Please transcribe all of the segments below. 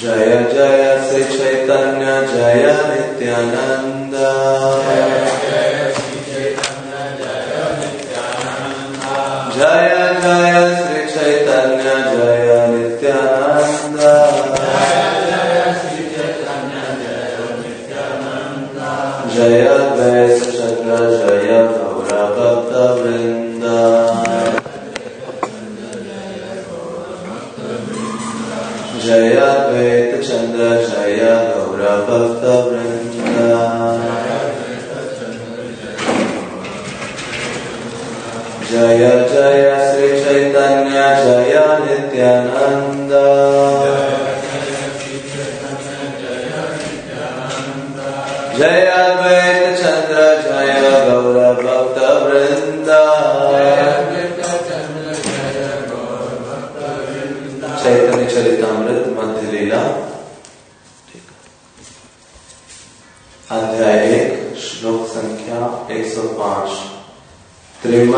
जय जय श्री चैतन्य जय नित्यानंद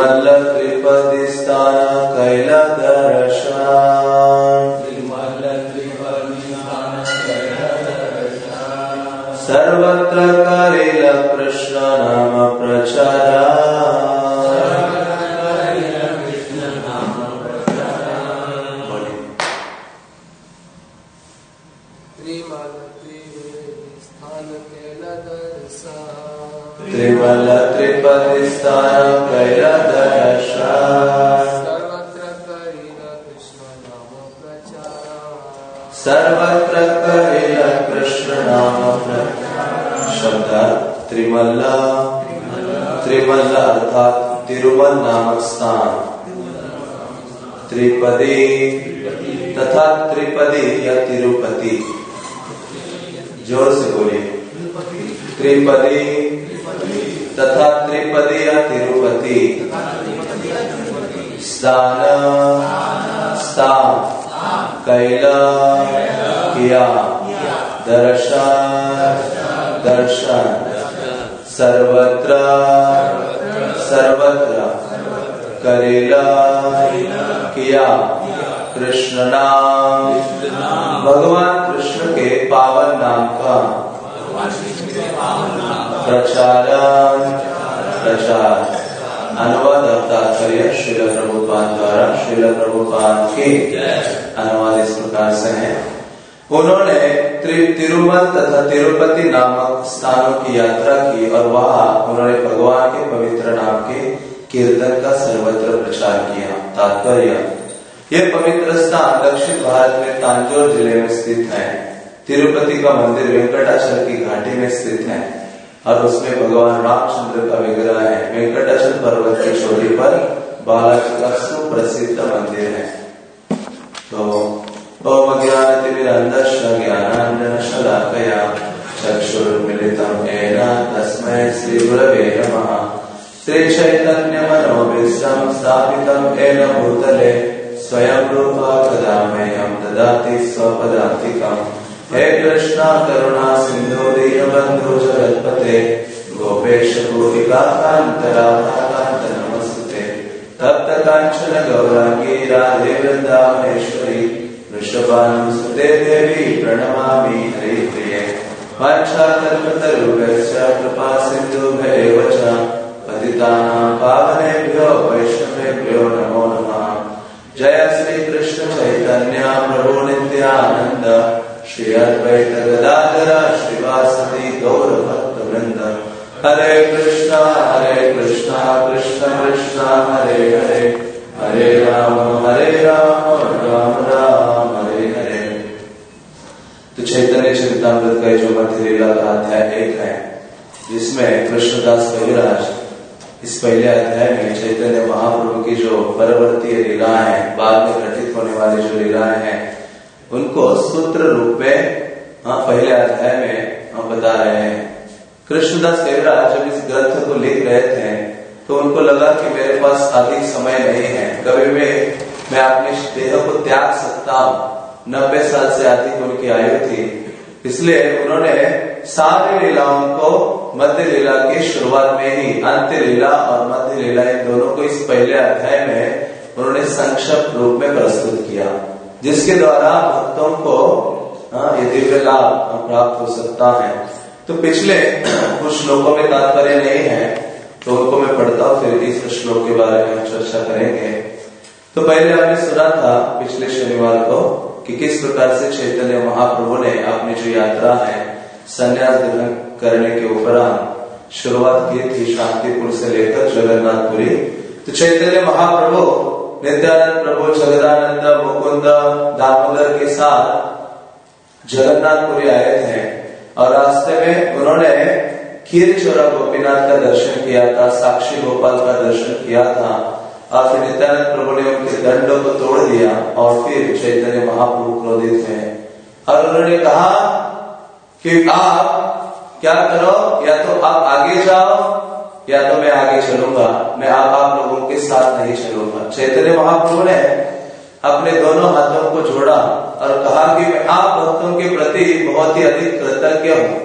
त्रिमल्ल किया। दर्शन दर्शन। सर्वत्र सर्वत्र। करेला किया। कृष्ण नाम। भगवान कृष्ण के पावन नाम का। प्रचारण प्रचार। अनुवाद तात्पर्य श्रील प्रभुपाद द्वारा। श्रील प्रभुपाद के अनुवाद इस प्रकार से है। उन्होंने तिरुमल तथा तिरुपति नामक स्थानों की यात्रा की और वहाँ उन्होंने भगवान के पवित्र नाम के कीर्तन का सर्वत्र प्रचार किया, तात्पर्य। यह पवित्र स्थान दक्षिण भारत में तांजोर ज़िले में स्थित है। तिरुपति का मंदिर वेंकटाचल की घाटी में स्थित है और उसमें भगवान रामचंद्र का विग्रह है। वेंकटाचल पर्वत की चोटी पर बालाजी का सुप्रसिद्ध मंदिर है। तो ओम ज्ञानतिमिरन्धस्य ज्ञानाञ्जन शलाकया चक्षुर्मिलितं येन तस्मै श्रीगुरवे नमः। श्रीचैतन्यमनोभीष्टं स्थापितं येन भूतले स्वयं रूपा कदा ददाति स्वपदान्तिकम् हे कृष्णा, करुणा, सिन्धु, दीनबन्धु, जगत्पते, गोपेश गोपिकान्तराकान्त नमस्ते तप्त काञ्चन गौराङ्गी, राधे वृन्दावनेश्वरी वृषभानुसुते देवी प्रणमामि हरिप्रिये। वाञ्छाकल्पतरुभ्यश्च कृपा सिन्धुभ्येव च नमो नमः। जय श्री कृष्ण चैतन्य प्रभु नित्यानंद श्री अद्वैत गदाधर श्रीवासदि गौर हरे कृष्णा हरे कृष्णा, कृष्ण कृष्णा, हरे हरे। हरे राम हरे राम राम राम। तो चैतन्य चरितमृत का जो मध्य लीला का अध्याय एक है जिसमें कृष्णदास कविराज इस पहले अध्याय में चैतन्य महाप्रभु की जो परवर्ती लीलाएँ हैं बाद में घटित होने वाली जो लीलाएँ हैं, उनको सूत्र रूप में हाँ पहले अध्याय में हम बता रहे हैं कृष्णदास कविराज जब इस ग्रंथ को लिख रहे थे तो उनको लगा कि मेरे पास अधिक समय नहीं है, कभी में मैं अपने देह को त्याग सकता हूँ। नब्बे साल से अधिक उनकी आयु थी। इसलिए उन्होंने सारी लीलाओं को मध्य लीला की शुरुआत में ही अंत्य लीला और मध्य लीला, इन दोनों को इस पहले अध्याय में उन्होंने संक्षिप्त रूप में प्रस्तुत किया, जिसके द्वारा भक्तों को ये दिव्य लाभ प्राप्त हो सकता है। तो पिछले कुछ श्लोकों में तात्पर्य नहीं है तो उनको मैं पढ़ता हूँ, फिर इस श्लोक के बारे में चर्चा करेंगे। तो पहले आपने सुना था पिछले शनिवार को कि किस प्रकार से चैतन्य महाप्रभु ने अपनी जो यात्रा है, संन्यास ग्रहण करने के उपरांत शुरुआत की थी शांतिपुर से लेकर जगन्नाथपुरी। तो चैतन्य महाप्रभु, नित्यानंद प्रभु, जगदानंद, मुकुंद, दामोदर के साथ जगन्नाथपुरी आए थे और रास्ते में उन्होंने खीर चोरा गोपीनाथ का दर्शन किया था, साक्षी गोपाल का दर्शन किया था। और फिर नित्यानंद प्रभु ने उनके दंडों को तोड़ दिया और फिर चैतन्य महाप्रभु क्रोधित हुए और उन्होंने कहा कि आप क्या करो? या तो आप आगे जाओ, या तो मैं आगे चलूँगा। मैं आप आप लोगों के साथ नहीं चलूँगा। चैतन्य महाप्रभु ने अपने दोनों हाथों को जोड़ा और कहा कि मैं आप भक्तों के प्रति बहुत ही अधिक कृतज्ञ हूँ,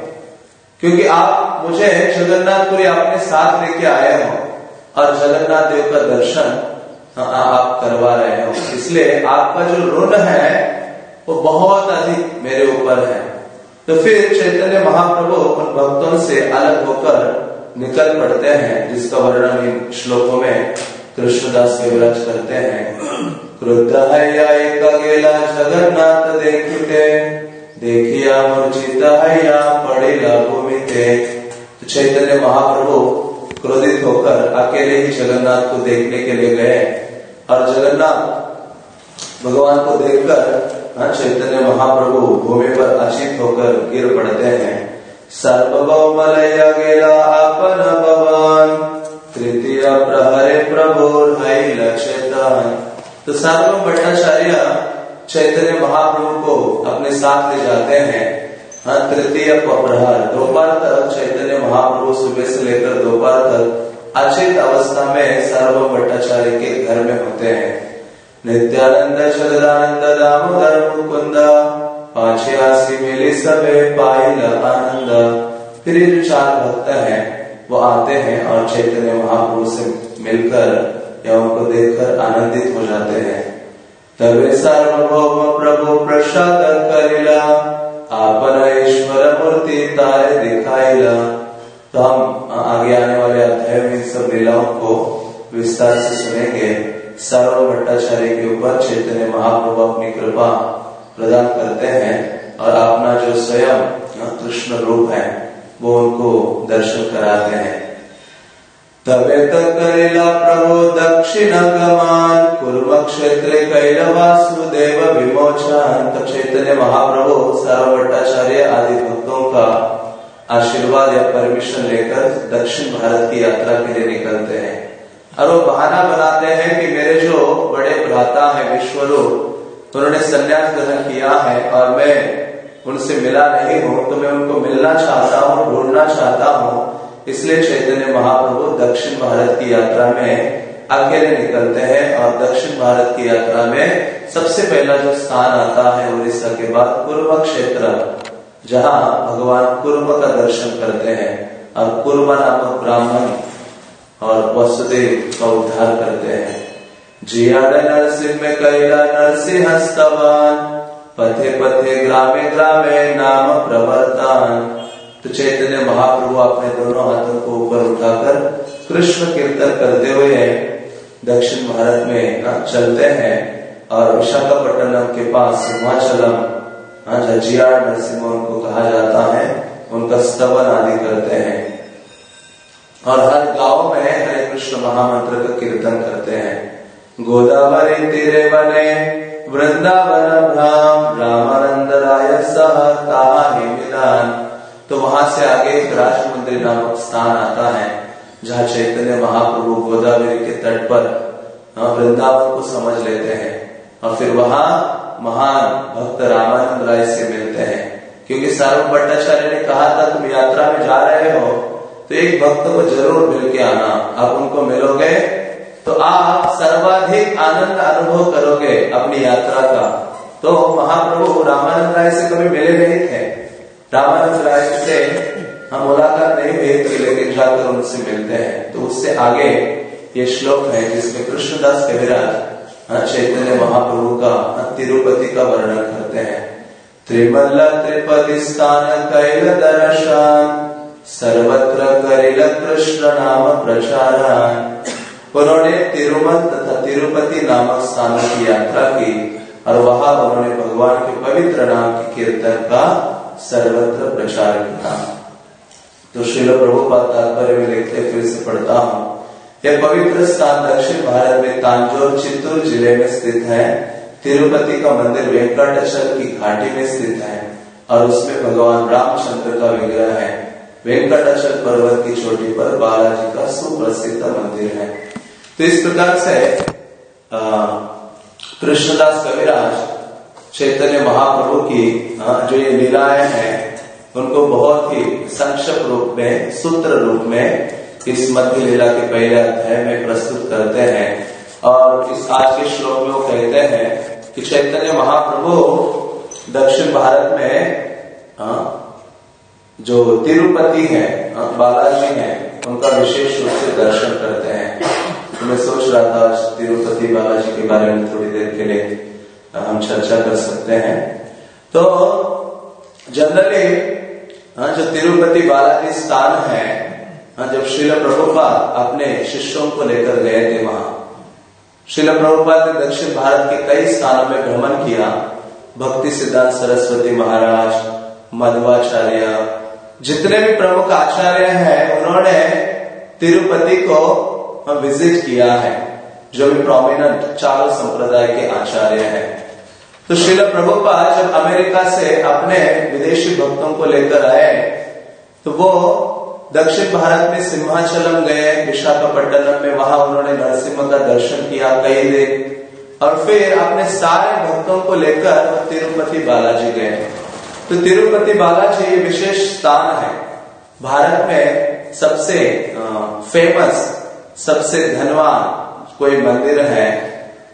क्योंकि आप मुझे जगन्नाथपुरी अपने साथ लेके आए हो। और जगन्नाथ देव का दर्शन आप करवा रहे हो। इसलिए आपका जो ऋण है, वो बहुत अधिक मेरे ऊपर है। तो फिर चैतन्य महाप्रभु उन भक्तों से अलग होकर निकल पड़ते हैं, जिसका वर्णन इन श्लोकों में कृष्णदास विराज करते हैं। क्रुद्ध है गेला जगन्नाथ देखते, देखिया मूर्छित है या पड़ेला भूमि तो चैतन्य महाप्रभु क्रोधित होकर अकेले ही जगन्नाथ को देखने के लिए गए और जगन्नाथ भगवान को देखकर हाँ, चैतन्य महाप्रभु भूमि पर अचित होकर गिर पड़ते हैं। सर्वभौमलय अपन भगवान तृतीय प्रहरे प्रभु तो सातवें भट्टाचार्य चैतन्य महाप्रभु को अपने साथ ले जाते हैं। हाँ तृतीय प्रहर दोपहर तक चैतन्य महाप्रभु सुबह से लेकर दोपहर तक अचित अवस्था में सर्व भट्टाचार्य के घर में होते हैं। नित्यानंद चंद्रानंद दामोदर, मुकुंद पाछियासी मिली सबे पाइल आनंद। फिर जो चार भक्त हैं, वो आते हैं और चैतन्य महाप्रभु से मिलकर या उनको देखकर आनंदित हो जाते हैं। तबे सार्वभौम प्रभु प्रसाद करिला आपन ईश्वर मूर्ति तारे दिखाई तो हम आगे आने वाले अध्याय में सब लीलाओं को विस्तार से सुनेंगे। सर्व भट्टाचार्य के ऊपर चैतन्य महाप्रभु अपनी कृपा प्रदान करते हैं और अपना जो स्वयं कृष्ण रूप है, वो उनको दर्शन कराते हैं। तबे करेला प्रभु दक्षिण गमान कुर्म क्षेत्र कैल वासुदेव विमोचन चैतन्य महाप्रभु सर्व भट्टाचार्य आदि भक्तों का आशीर्वाद या परमिशन लेकर दक्षिण भारत की यात्रा के लिए निकलते हैं। और वो बहाना बनाते हैं कि मेरे जो बड़े भ्राता है, विश्वरूप, उन्होंने संन्यास ग्रहण किया है और मैं उनसे मिला नहीं हूँ तो मैं उनको मिलना चाहता हूँ, ढूंढना चाहता हूँ। इसलिए चैतन्य महाप्रभु दक्षिण भारत की यात्रा में अकेले निकलते हैं और दक्षिण भारत की यात्रा में सबसे पहला जो स्थान आता है उड़ीसा के बाद कुर्म क्षेत्र, जहाँ भगवान कुर्म का दर्शन करते हैं और कुर्म नामक ब्राह्मण और वसुदेव का उद्धार करते हैं। जियाद नरसिंह में कैला नरसिंह स्तवान पथे पथे ग्रामे ग्रामे नाम प्रवर्तन। तो चैतन्य महाप्रभु अपने दोनों हाथों को ऊपर उठाकर कृष्ण कीर्तन करते हुए दक्षिण भारत में चलते हैं और विशाखापट्टनम के पास सिंहाचलम नरसिंह उनको कहा जाता है। उनका स्तवन आदि करते हैं। और हर गाँव में हरे कृष्ण महामंत्र का कीर्तन करते हैं। गोदावरी तीरे बने, वृंदावन भ्राम रामानंद राय सह मिलान। तो वहाँ से आगे राष्ट्र मंदिर नामक स्थान आता है, जहाँ चैतन्य महाप्रभु गोदावरी के तट पर वृंदावन को समझ लेते हैं। और फिर वहाँ महान भक्त रामानंद राय से मिलते हैं। क्योंकि सार्व भट्टाचार्य ने कहा था, तुम यात्रा में जा रहे हो तो एक भक्त को ज़रूर मिल के आना। आप उनको मिलोगे तो आप सर्वाधिक आनंद अनुभव करोगे अपनी यात्रा का। तो महाप्रभु रामानंद राय से कभी मिले नहीं थे। रामानंद राय से हम मुलाकात नहीं हुई थी लेकिन जाकर उनसे मिलते हैं। तो उससे आगे ये श्लोक है जिसमें कृष्णदास कविराज चैतन्य महाप्रभु का तिरुपति का वर्णन करते हैं। त्रिमल्ल त्रिपति स्थान कैल दर्शन सर्वत्र करिल कृष्ण नाम प्रचारण उन्होंने तिरुमल तथा तिरुपति नामक स्थानों की यात्रा की और वहाँ उन्होंने भगवान के पवित्र नाम के कीर्तन का सर्वत्र प्रचार किया तो शिल प्रभुपाद तात्पर्य में लिखते फिर से पढ़ता हूँ। यह पवित्र स्थान दक्षिण भारत में तांजोर चित्तूर ज़िले में स्थित है। तिरुपति का मंदिर वेंकटेश्वर की घाटी में स्थित है और उसमें भगवान रामचंद्र का विग्रह है। वेंकटेश्वर पर्वत की चोटी पर बालाजी का सुप्रसिद्ध मंदिर है। तो इस प्रकार से कृष्णदास कविराज चैतन्य महाप्रभु की जो ये लीलाएँ हैं, उनको बहुत ही संक्षिप्त रूप में, सूत्र रूप में इस मध्य लीला के पहले अध्याय में प्रस्तुत करते हैं। और इस आज के श्लोक में वो कहते हैं कि चैतन्य महाप्रभु दक्षिण भारत में जो तिरुपति है बालाजी है, उनका विशेष रूप से दर्शन करते हैं। मैं सोच रहा था तिरुपति बालाजी के बारे में थोड़ी देर के लिए हम चर्चा कर सकते हैं। तो जनरली जो तिरुपति बालाजी स्थान है जब शिल प्रभुपाद अपने शिष्यों को लेकर गए थे वहाँ शिल प्रभुपाद ने दक्षिण भारत के कई स्थानों में भ्रमण किया। भक्ति सिद्धांत, सरस्वती महाराज, मध्वाचार्य, जितने भी प्रमुख आचार्य हैं, उन्होंने तिरुपति को विज़िट किया है, जो भी प्रोमिनेंट चारों संप्रदाय के आचार्य हैं। तो शिल प्रभुपाद जब अमेरिका से अपने विदेशी भक्तों को लेकर आए तो वो दक्षिण भारत में सिंहाचलम गए, विशाखापट्टनम में, वहाँ उन्होंने नरसिम्हा का दर्शन किया कई दिन और फिर अपने सारे भक्तों को लेकर वो तिरुपति बालाजी गए। तो तिरुपति बालाजी विशेष स्थान है। भारत में सबसे फ़ेमस सबसे धनवान कोई मंदिर है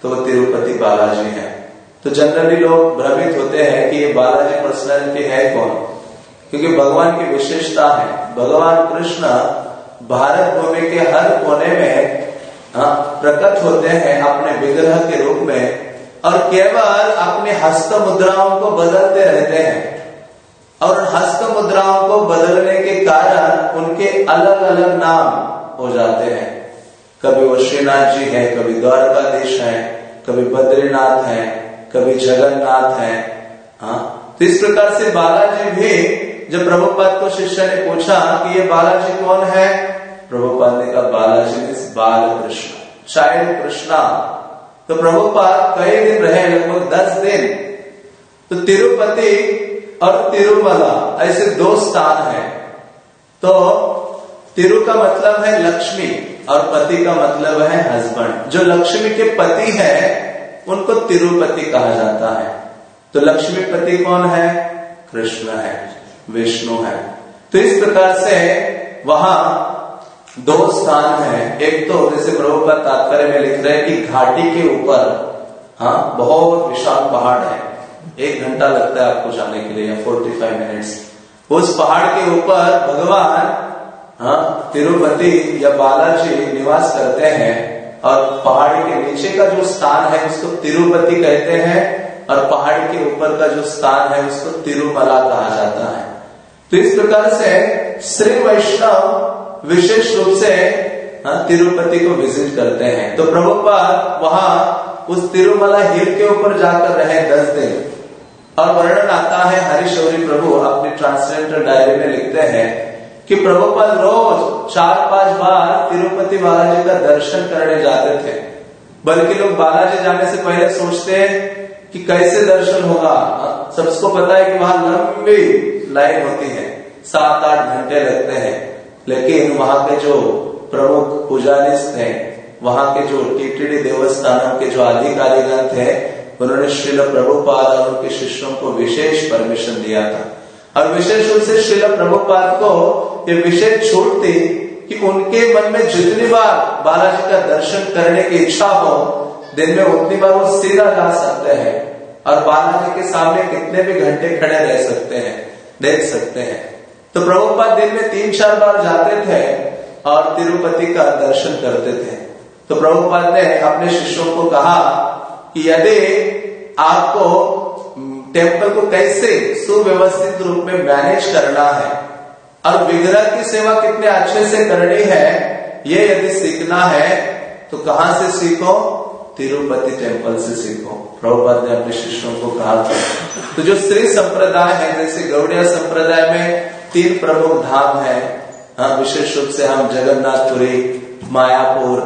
तो वो तिरुपति बालाजी है। तो जनरली लोग भ्रमित होते हैं कि ये बालाजी पर्सनैलिटी है कौन? क्योंकि भगवान की विशेषता है। भगवान कृष्ण भारत भूमि के हर कोने में प्रकट होते हैं अपने विग्रह के रूप में और केवल अपने हस्त मुद्राओं को बदलते रहते हैं। और हस्त मुद्राओं को बदलने के कारण उनके अलग अलग नाम हो जाते हैं। कभी वो श्रीनाथ जी है, कभी द्वारकाधीश है, कभी बद्रीनाथ है कभी जगन्नाथ है। हाँ? तो इस प्रकार से बालाजी भी जब प्रभुपाद को शिष्य ने पूछा कि ये बालाजी कौन है, प्रभुपाद ने कहा, बालाजी बाल कृष्ण। चाइल्ड कृष्णा। तो प्रभुपाद कई दिन रहे, लगभग दस दिन। तो तिरुपति और तिरुमला ऐसे दो स्थान है। तो तिरु का मतलब है लक्ष्मी और पति का मतलब है हस्बैंड जो लक्ष्मी के पति है उनको तिरुपति कहा जाता है। तो लक्ष्मीपति कौन है? कृष्ण है, विष्णु है। तो इस प्रकार से वहाँ दो स्थान है। एक तो जैसे प्रभु का तात्पर्य में लिख रहे हैं कि घाटी के ऊपर हाँ बहुत विशाल पहाड़ है। एक घंटा लगता है आपको जाने के लिए या फोर्टी फाइव मिनट्स उस पहाड़ के ऊपर भगवान हाँ तिरुपति या बालाजी निवास करते हैं। और पहाड़ी के नीचे का जो स्थान है उसको तिरुपति कहते हैं और पहाड़ी के ऊपर का जो स्थान है उसको तिरुमला कहा जाता है। तो इस प्रकार से श्री वैष्णव विशेष रूप से हाँ, तिरुपति को विज़िट करते हैं। तो प्रभुपाद वहाँ उस तिरुमला हिल के ऊपर जाकर रहे दस दिन। और वर्णन आता है हरिशौरी प्रभु अपने ट्रांसलेटर डायरी में लिखते हैं कि प्रभुपद रोज चार पाँच बार तिरुपति बालाजी का दर्शन करने जाते थे। बल्कि लोग बालाजी जाने से पहले सोचते हैं कि कैसे दर्शन होगा। सबको पता है कि वहाँ लंबी लाइन होती है, सात आठ घंटे लगते हैं। लेकिन वहाँ के जो प्रमुख पुजारिस्ट थे, वहाँ के जो टीटीडी देवस्थानों के जो अधिकारीगण थे, उन्होंने श्रील प्रभुपाद और उनके शिष्यों को विशेष परमिशन दिया था। और विशेष रूप से श्रील प्रभुपाद को ये विशेष छूट थी कि उनके मन में जितनी बार बालाजी का दर्शन करने की इच्छा हो, दिन में उतनी बार वो सीधा जा सकते हैं। और बालाजी के सामने कितने भी घंटे खड़े रह सकते हैं, देख सकते हैं। तो प्रभुपाद दिन में तीन, चार बार जाते थे और तिरुपति का दर्शन करते थे। तो प्रभुपाद ने अपने शिष्यों को कहा कि यदि आपको टेंपल को कैसे सुव्यवस्थित रूप में मैनेज करना है और विग्रह की सेवा कितने अच्छे से करनी है, ये यदि सीखना है तो कहा से सीखो? तिरुपति टेंपल से सीखो। प्रभुपाद ने अपने शिष्यों को कहा था। तो जो श्री संप्रदाय है, जैसे गौड़िया संप्रदाय में तीन प्रमुख धाम है हाँ विशेष रूप से हम जगन्नाथपुरी मायापुर,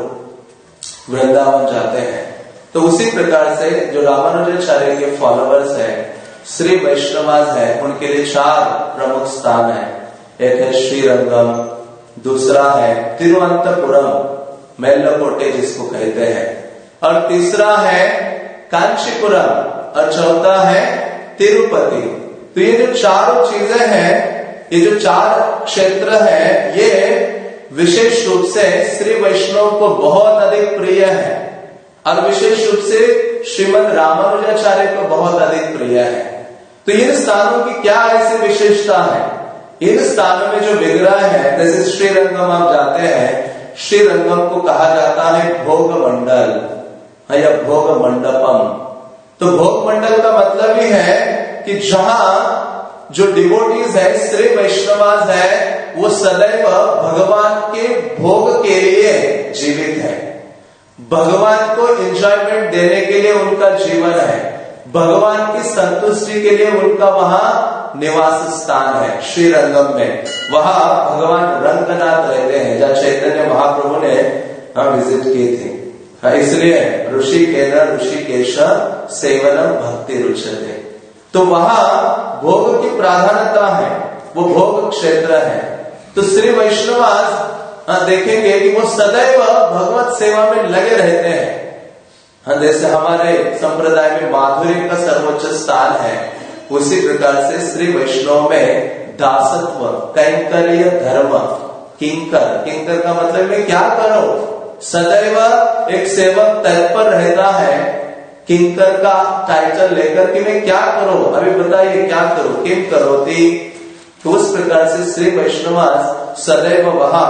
वृंदावन जाते हैं। तो उसी प्रकार से जो रामानुजाचार्य के फॉलोअर्स है श्री वैष्णवाज है, उनके लिए चार प्रमुख स्थान है। एक है श्रीरंगम, दूसरा है तिरुवंतपुरम मेल्लकोटे जिसको कहते हैं। और तीसरा है कांचीपुरम, और चौथा है तिरुपति। तो ये जो चारों चीज़ें हैं, ये जो चार क्षेत्र है, ये विशेष रूप से श्री वैष्णव को बहुत अधिक प्रिय है। और विशेष रूप से श्रीमद रामानुजाचार्य को बहुत अधिक प्रिय है। तो इन स्थानों की क्या ऐसी विशेषता है? इन स्थानों में जो विग्रह है जैसे श्रीरंगम आप जाते हैं श्रीरंगम को कहा जाता है भोग मंडल हाँ, या भोग मंडपम तो भोग मंडल का मतलब ही है कि जहाँ जो डिवोटीज है श्री वैष्णवाज है वो सदैव भगवान के भोग के लिए जीवित है। भगवान को एंजॉयमेंट देने के लिए उनका जीवन है। भगवान की संतुष्टि के लिए उनका वहाँ निवास स्थान है, श्रीरंगम में। वहाँ भगवान रंगनाथ रहते हैं, जहाँ चैतन्य महाप्रभु ने हाँ विज़िट की थी। हाँ इसलिए ऋषि केंद्र ऋषिकेश सेवनम भक्ति रुचते। तो वहाँ भोग की प्राधान्यता है, वो भोग क्षेत्र है। तो श्री वैष्णवास देखेंगे कि वो सदैव भगवत सेवा में लगे रहते हैं। हाँ जैसे हमारे संप्रदाय में माधुर्य का सर्वोच्च स्थान है, उसी प्रकार से श्री वैष्णव में दासत्व, कैंकर्य धर्म, किंकर। किंकर का मतलब में क्या करो? सदैव एक सेवक तत्पर रहता है। किंकर का टाइटल लेकर कि मैं क्या करो? अभी बताइए, क्या करो? किम करो थी तो उस प्रकार से श्री वैष्णव सदैव वहाँ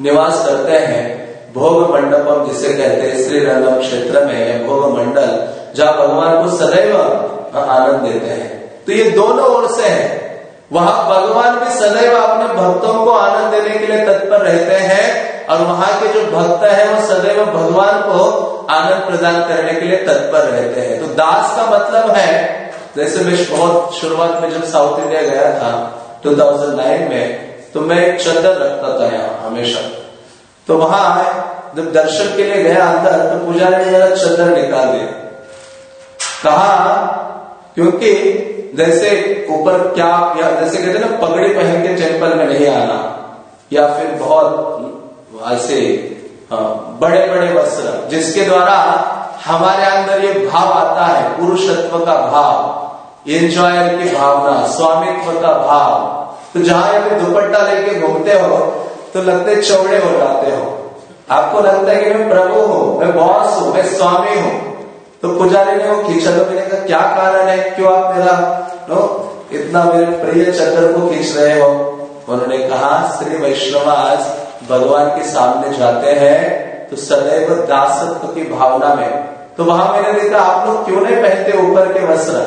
निवास करते हैं। भोग मंडपम जिसे कहते हैं श्री रंगम क्षेत्र में भोग मंडल जहाँ भगवान को सदैव आनंद देते हैं। तो ये दोनों ओर से है। वहाँ भगवान भी सदैव अपने भक्तों को आनंद देने के लिए तत्पर रहते हैं और वहाँ के जो भक्त है, वो सदैव भगवान को आनंद प्रदान करने के लिए तत्पर रहते हैं। तो दास का मतलब है, जैसे मैं बहुत शुरुआत में जब साउथ इंडिया गया था 2009 में तो मैं एक चंदन रखता था यहाँ, हमेशा। तो वहाँ जब दर्शन के लिए गया अंदर तो पुजारी ने मेरा चंदन निकाल दिया। कहा क्योंकि जैसे ऊपर क्या या जैसे कहते ना पगड़ी पहन के टेंपल में नहीं आना या फिर बहुत ऐसे हाँ, बड़े बड़े वस्त्र जिसके द्वारा हमारे अंदर ये भाव आता है पुरुषत्व का भाव एंजॉयर की भावना स्वामित्व का भाव तो जहाँ दुपट्टा लेके घूमते हो तो लगते चौड़े हो जाते हो। आपको लगता है कि मैं प्रभु हूँ, मैं बॉस हूँ, मैं स्वामी हूँ। तो पुजारी ने वो खींचा तो मैंने कहा, क्या कारण है? क्यों आप मेरा, नो, इतना मेरे प्रिय चंद्र को खींच रहे हो? उन्होंने कहा, श्री वैष्णव, आज भगवान के सामने जाते हैं तो सदैव दासत्व की भावना में। तो वहाँ मैंने देखा, आप लोग क्यों नहीं पहनते ऊपर के वस्त्र?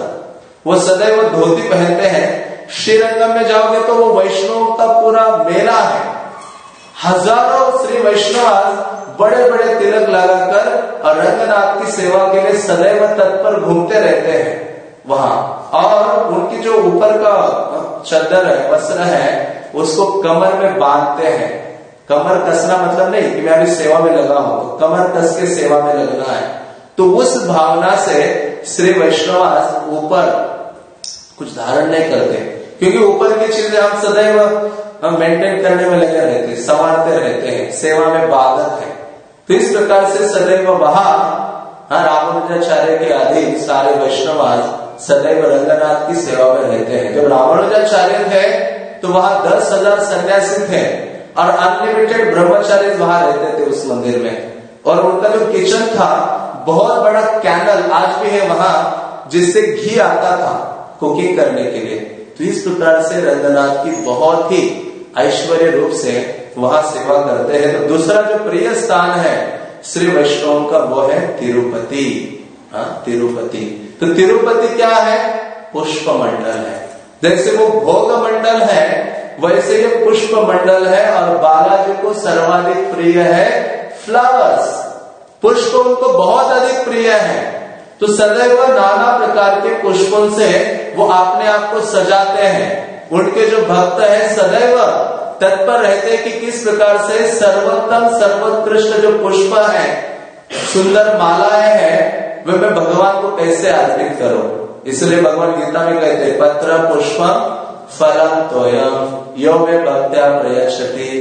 वो सदैव धोती पहनते हैं। श्रीरंगम में जाओगे तो वो वैष्णव का पूरा मेला है। हज़ारों श्री वैष्णव बड़े बड़े तिलक लगाकर और रंगनाथ की सेवा के लिए सदैव तत्पर घूमते रहते हैं। वहाँ और उनकी जो ऊपर का चद्दर है, वस्त्र है, उसको कमर में बांधते हैं। कमर कसना मतलब नहीं कि मैं अभी सेवा में लगा हूँ तो कमर कस के सेवा में लगना है। तो उस भावना से श्री वैष्णव ऊपर कुछ धारण नहीं करते, क्योंकि ऊपर की चीज़ें हम सदैव मेंटेन करने में लगे रहते हैं, संवारते रहते हैं, सेवा में बाधक है। तो इस प्रकार से सदैव वहाँ हाँ रामानुजाचार्य के अधीन सारे वैष्णव सदैव रंगनाथ की सेवा में रहते हैं। जब रामानुजाचार्य थे तो वहाँ दस हज़ार सन्यासी थे और अनलिमिटेड ब्रह्मचारी वहाँ रहते थे उस मंदिर में। और उनका जो किचन था, बहुत बड़ा कैंडल आज भी है वहाँ, जिससे घी आता था कुकिंग करने के लिए। तो इस प्रकार से रंगनाथ की बहुत ही ऐश्वर्य रूप से वहाँ सेवा करते हैं। तो दूसरा जो प्रिय स्थान है, श्री वैष्णव का, वो है तिरुपति। हाँ तिरुपति। तो तिरुपति क्या है? पुष्प मंडल है। जैसे वो भोग मंडल है, वैसे ये पुष्प मंडल है और बालाजी को सर्वाधिक प्रिय है फ्लावर्स पुष्प उनको बहुत अधिक प्रिय है। तो सदैव नाना प्रकार के पुष्पों से वो अपने आप को सजाते हैं। उनके जो भक्त हैं सदैव तत्पर रहते कि किस प्रकार से सर्वोत्तम, सर्वोत्कृष्ट जो पुष्प है, सुंदर मालाएँ हैं, वे मैं भगवान को कैसे अर्पित करूँ? इसलिए भगवान गीता में कहते पत्र पुष्प फलम तोयम, यो में भक्त्या प्रयक्षति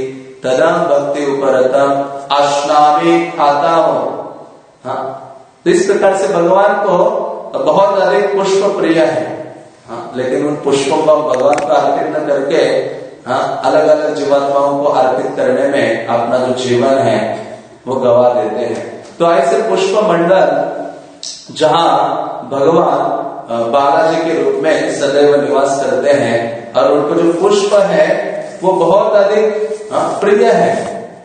तदम भक्ति उपरतम अश्नावी खाता हूँ हाँ तो इस प्रकार से भगवान को बहुत अधिक पुष्प प्रिय है। हाँ लेकिन उन पुष्पों को भगवान को अर्पित न करके हाँ अलग अलग जीवात्माओं को अर्पित करने में अपना जो जीवन है, वो गवा देते हैं। तो ऐसे पुष्प मंडल जहाँ भगवान बालाजी के रूप में सदैव निवास करते हैं, और उनको जो पुष्प है, वो बहुत अधिक प्रिय है।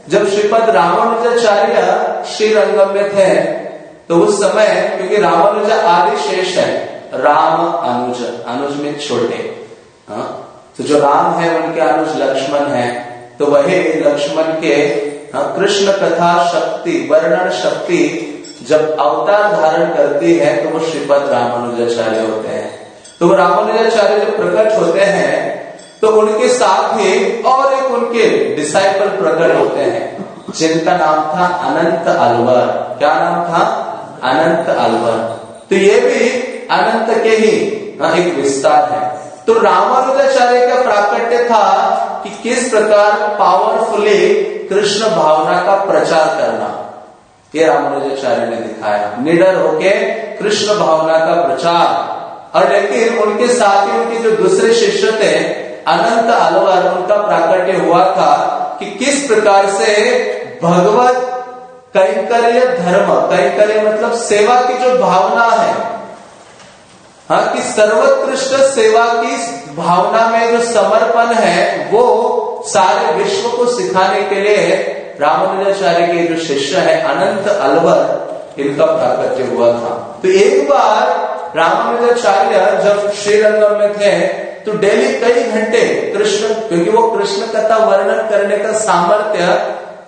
जब श्रीपद रामानुजाचार्य श्री रंगम में थे तो उस समय, क्योंकि रामानुजा आदि शेष है राम अनुज अनुज में छोटे हाँ? तो जो राम है उनके अनुज लक्ष्मण है। तो वही लक्ष्मण के हाँ, कृष्ण कथा शक्ति वर्णन शक्ति जब अवतार धारण करती है तो वो श्रीपद रामानुजाचार्य होते हैं। तो वो रामानुजाचार्य जब प्रकट होते हैं तो उनके साथ ही और एक उनके डिसाइपल प्रकट होते हैं। जिनका नाम था अनंत अलवर। क्या नाम था? अनंत अलवर। तो ये भी अनंत के ही एक विस्तार है। तो रामानुजाचार्य का प्राकट्य था कि किस प्रकार पावरफुली कृष्ण भावना का प्रचार करना। ये रामानुजाचार्य ने दिखाया। निडर होके कृष्ण भावना का प्रचार। और लेकिन उनके साथ ही उनके जो दूसरे शिष्य थे, अनंत अलवर, उनका प्राकट्य हुआ था कि किस प्रकार से भगवत कैंकर्य धर्म, कैंकर्य मतलब सेवा की जो भावना है हाँ कि सर्वोत्कृष्ट सेवा की भावना में जो समर्पण है, वो सारे विश्व को सिखाने के लिए रामानुजाचार्य के जो शिष्य है, अनंत अलवर, इनका प्राकट्य हुआ था। तो एक बार रामानुजाचार्य जब श्रीरंगम में थे तो डेली कई घंटे कृष्ण, क्योंकि वो कृष्ण कथा वर्णन करने का सामर्थ्य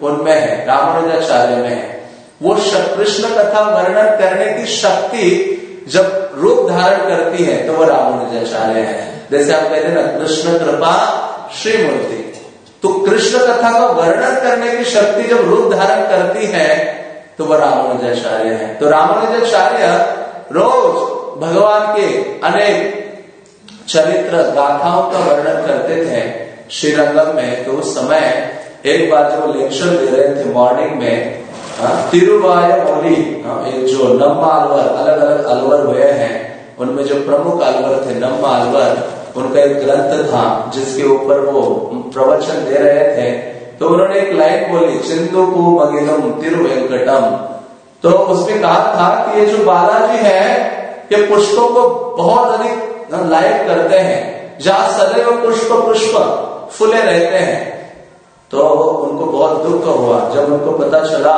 उनमें है, रामानुजाचार्य में है। वो कृष्ण कथा वर्णन करने की शक्ति जब रूप धारण करती है तो वो रामानुजाचार्य है। जैसे आप कहते हैं ना, कृष्ण कृपा श्रीमूर्ति। तो कृष्ण कथा का वर्णन करने की शक्ति जब रूप धारण करती है तो वह रामानुजाचार्य है। तो रामानुजाचार्य रोज भगवान के अनेक चरित्र गाथाओं का वर्णन करते थे श्रीरंगम में। तो उस समय एक बार जब लेक्चर दे रहे थे मॉर्निंग में तिरुवाय मौली जो नम्मा अलवर अलग अलग अलवर हुए हैं, उनमें जो प्रमुख अलवर थे, नम्मा अलवर, उनका एक ग्रंथ था, जिसके ऊपर वो प्रवचन दे रहे थे तो उन्होंने एक लाइन बोली चिंतु को मगिनम तिरुवेंकटम। तो उसमें कहा था कि ये जो बालाजी है, ये पुष्पों को बहुत अधिक लाइक करते हैं, जहाँ सदैव पुष्प पुष्प फुले रहते हैं। तो उनको बहुत दुख हुआ। जब उनको पता चला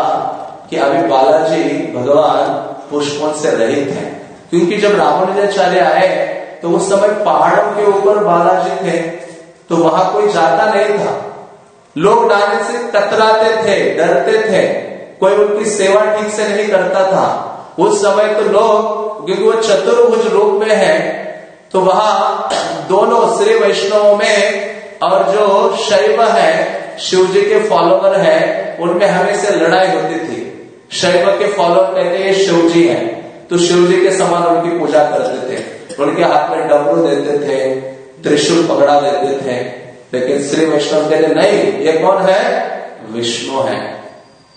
कि अभी बालाजी भगवान पुष्पों से रहित हैं। क्योंकि जब रामानुजाचार्य आए तो उस समय पहाड़ों के ऊपर बालाजी थे तो वहाँ कोई जाता नहीं था। लोग डालने से कतराते थे, डरते थे। कोई उनकी सेवा ठीक से नहीं करता था। उस समय तो लोग, क्योंकि वो चतुर्भुज रूप में है तो वहाँ दोनों श्री वैष्णव में और जो शैव है शिव जी के फॉलोवर है, उनमें हमेशा लड़ाई होती थी। शैव के फॉलोअर कहते हैं शिव जी है। तो शिव जी के समान उनकी पूजा करते थे। उनके हाथ में डमरू देते थे, त्रिशूल पकड़ा देते थे। लेकिन श्री वैष्णव कहते, नहीं, ये कौन है? विष्णु है।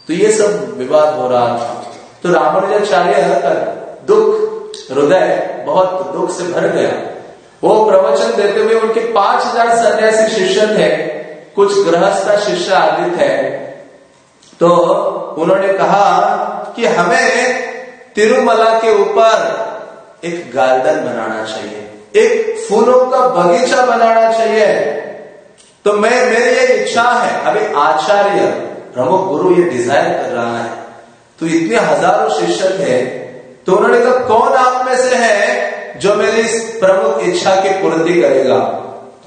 तो ये सब विवाद हो रहा था। तो रामानुजाचार्य का दुख, हृदय, बहुत दुख से भर गया। वो प्रवचन देते हुए उनके पाँच हज़ार सन्यासी शिष्य थे। कुछ गृहस्थ शिष्य आदि थे तो उन्होंने कहा कि हमें तिरुमला के ऊपर एक गार्डन बनाना चाहिए, एक फूलों का बगीचा बनाना चाहिए। तो मैं, मेरी ये इच्छा है, अभी आचार्य, प्रमुख गुरु ये डिज़ाइन कर रहा है तो इतने हज़ारों शिष्य थे तो उन्होंने कहा, कौन आप में से है जो मेरी इस प्रमुख इच्छा की पूर्ति करेगा?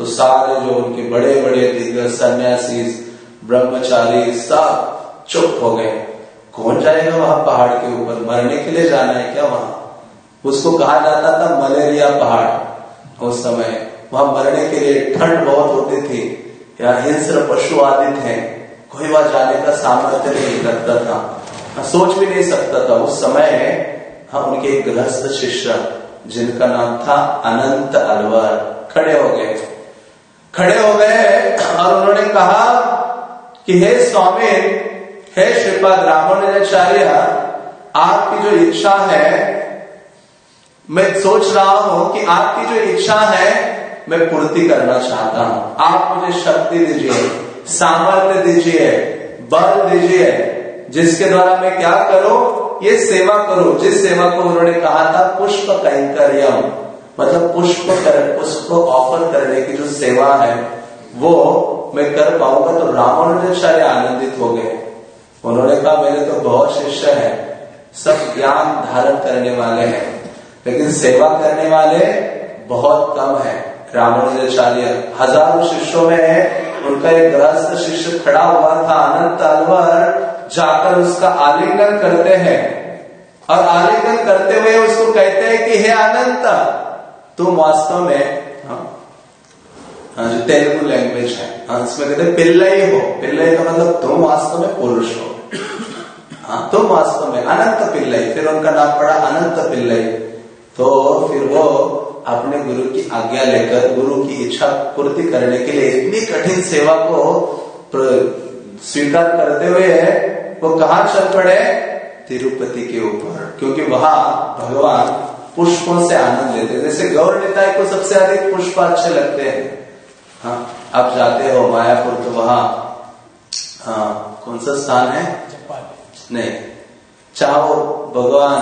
तो सारे जो उनके बड़े बड़े दिग्गज सन्यासी ब्रह्मचारी सब चुप हो गए। कौन जाएगा वहाँ पहाड़ के ऊपर? मरने के लिए जाना है क्या वहाँ? उसको कहा जाता था मलेरिया पहाड़। उस समय वहाँ मरने के लिए ठंड बहुत होती थी। या हिंस्र पशु आदि थे कोई वहाँ जाने का सामर्थ्य नहीं रखता था। सोच भी नहीं सकता था। उस समय हाँ उनके एक गृहस्थ शिष्य, जिनका नाम था अनंत अलवर, खड़े हो गए। खड़े हो गए और उन्होंने कहा कि हे स्वामी, हे श्रीपाद रामानुजाचार्य, आपकी जो इच्छा है, मैं सोच रहा हूँ कि आपकी जो इच्छा है, मैं पूर्ति करना चाहता हूँ। आप मुझे शक्ति दीजिए, सामर्थ्य दीजिए, बल दीजिए, जिसके द्वारा मैं क्या करूँ, ये सेवा करो। जिस सेवा को उन्होंने कहा था, पुष्प कैंकर्यम। मतलब पुष्प कर, पुष्प ऑफ़र करने की जो सेवा है, वो मैं कर पाऊँगा तो रामानुजाचार्य आनंदित हो गए। उन्होंने कहा, मेरे तो बहुत शिष्य है, सब ज्ञान धारण करने वाले हैं, लेकिन सेवा करने वाले बहुत कम है। रामानुजाचार्य हज़ारों शिष्यों में उनका एक ग्रस्त शिष्य खड़ा हुआ था, अनंत अलवर जाकर उसका आलिंगन करते हैं। और आलिंगन करते हुए उसको कहते हैं कि, हे अनंत तुम वास्तव में हाँ, हाँ जो तेलुगु लैंग्वेज है हाँ इसमें कहते हैं पिल्लई हो। पिल्लई का मतलब तुम वास्तव में पुरुष हो। हाँ तुम वास्तव में अनंत पिल्लई। फिर उनका नाम पड़ा अनंत पिल्लई। तो फिर वो अपने गुरु की आज्ञा लेकर गुरु की इच्छा पूर्ति करने के लिए इतनी कठिन सेवा को स्वीकार करते हुए वो कहा चल पड़े? तिरुपति के ऊपर। क्योंकि वहाँ भगवान पुष्पों से आनंद लेते हैं। जैसे गौर निताय को सबसे अधिक पुष्प अच्छे लगते हैं। हाँ आप जाते हो मायापुर तो वहाँ हाँ कौन सा स्थान है? नहीं। चाहो भगवान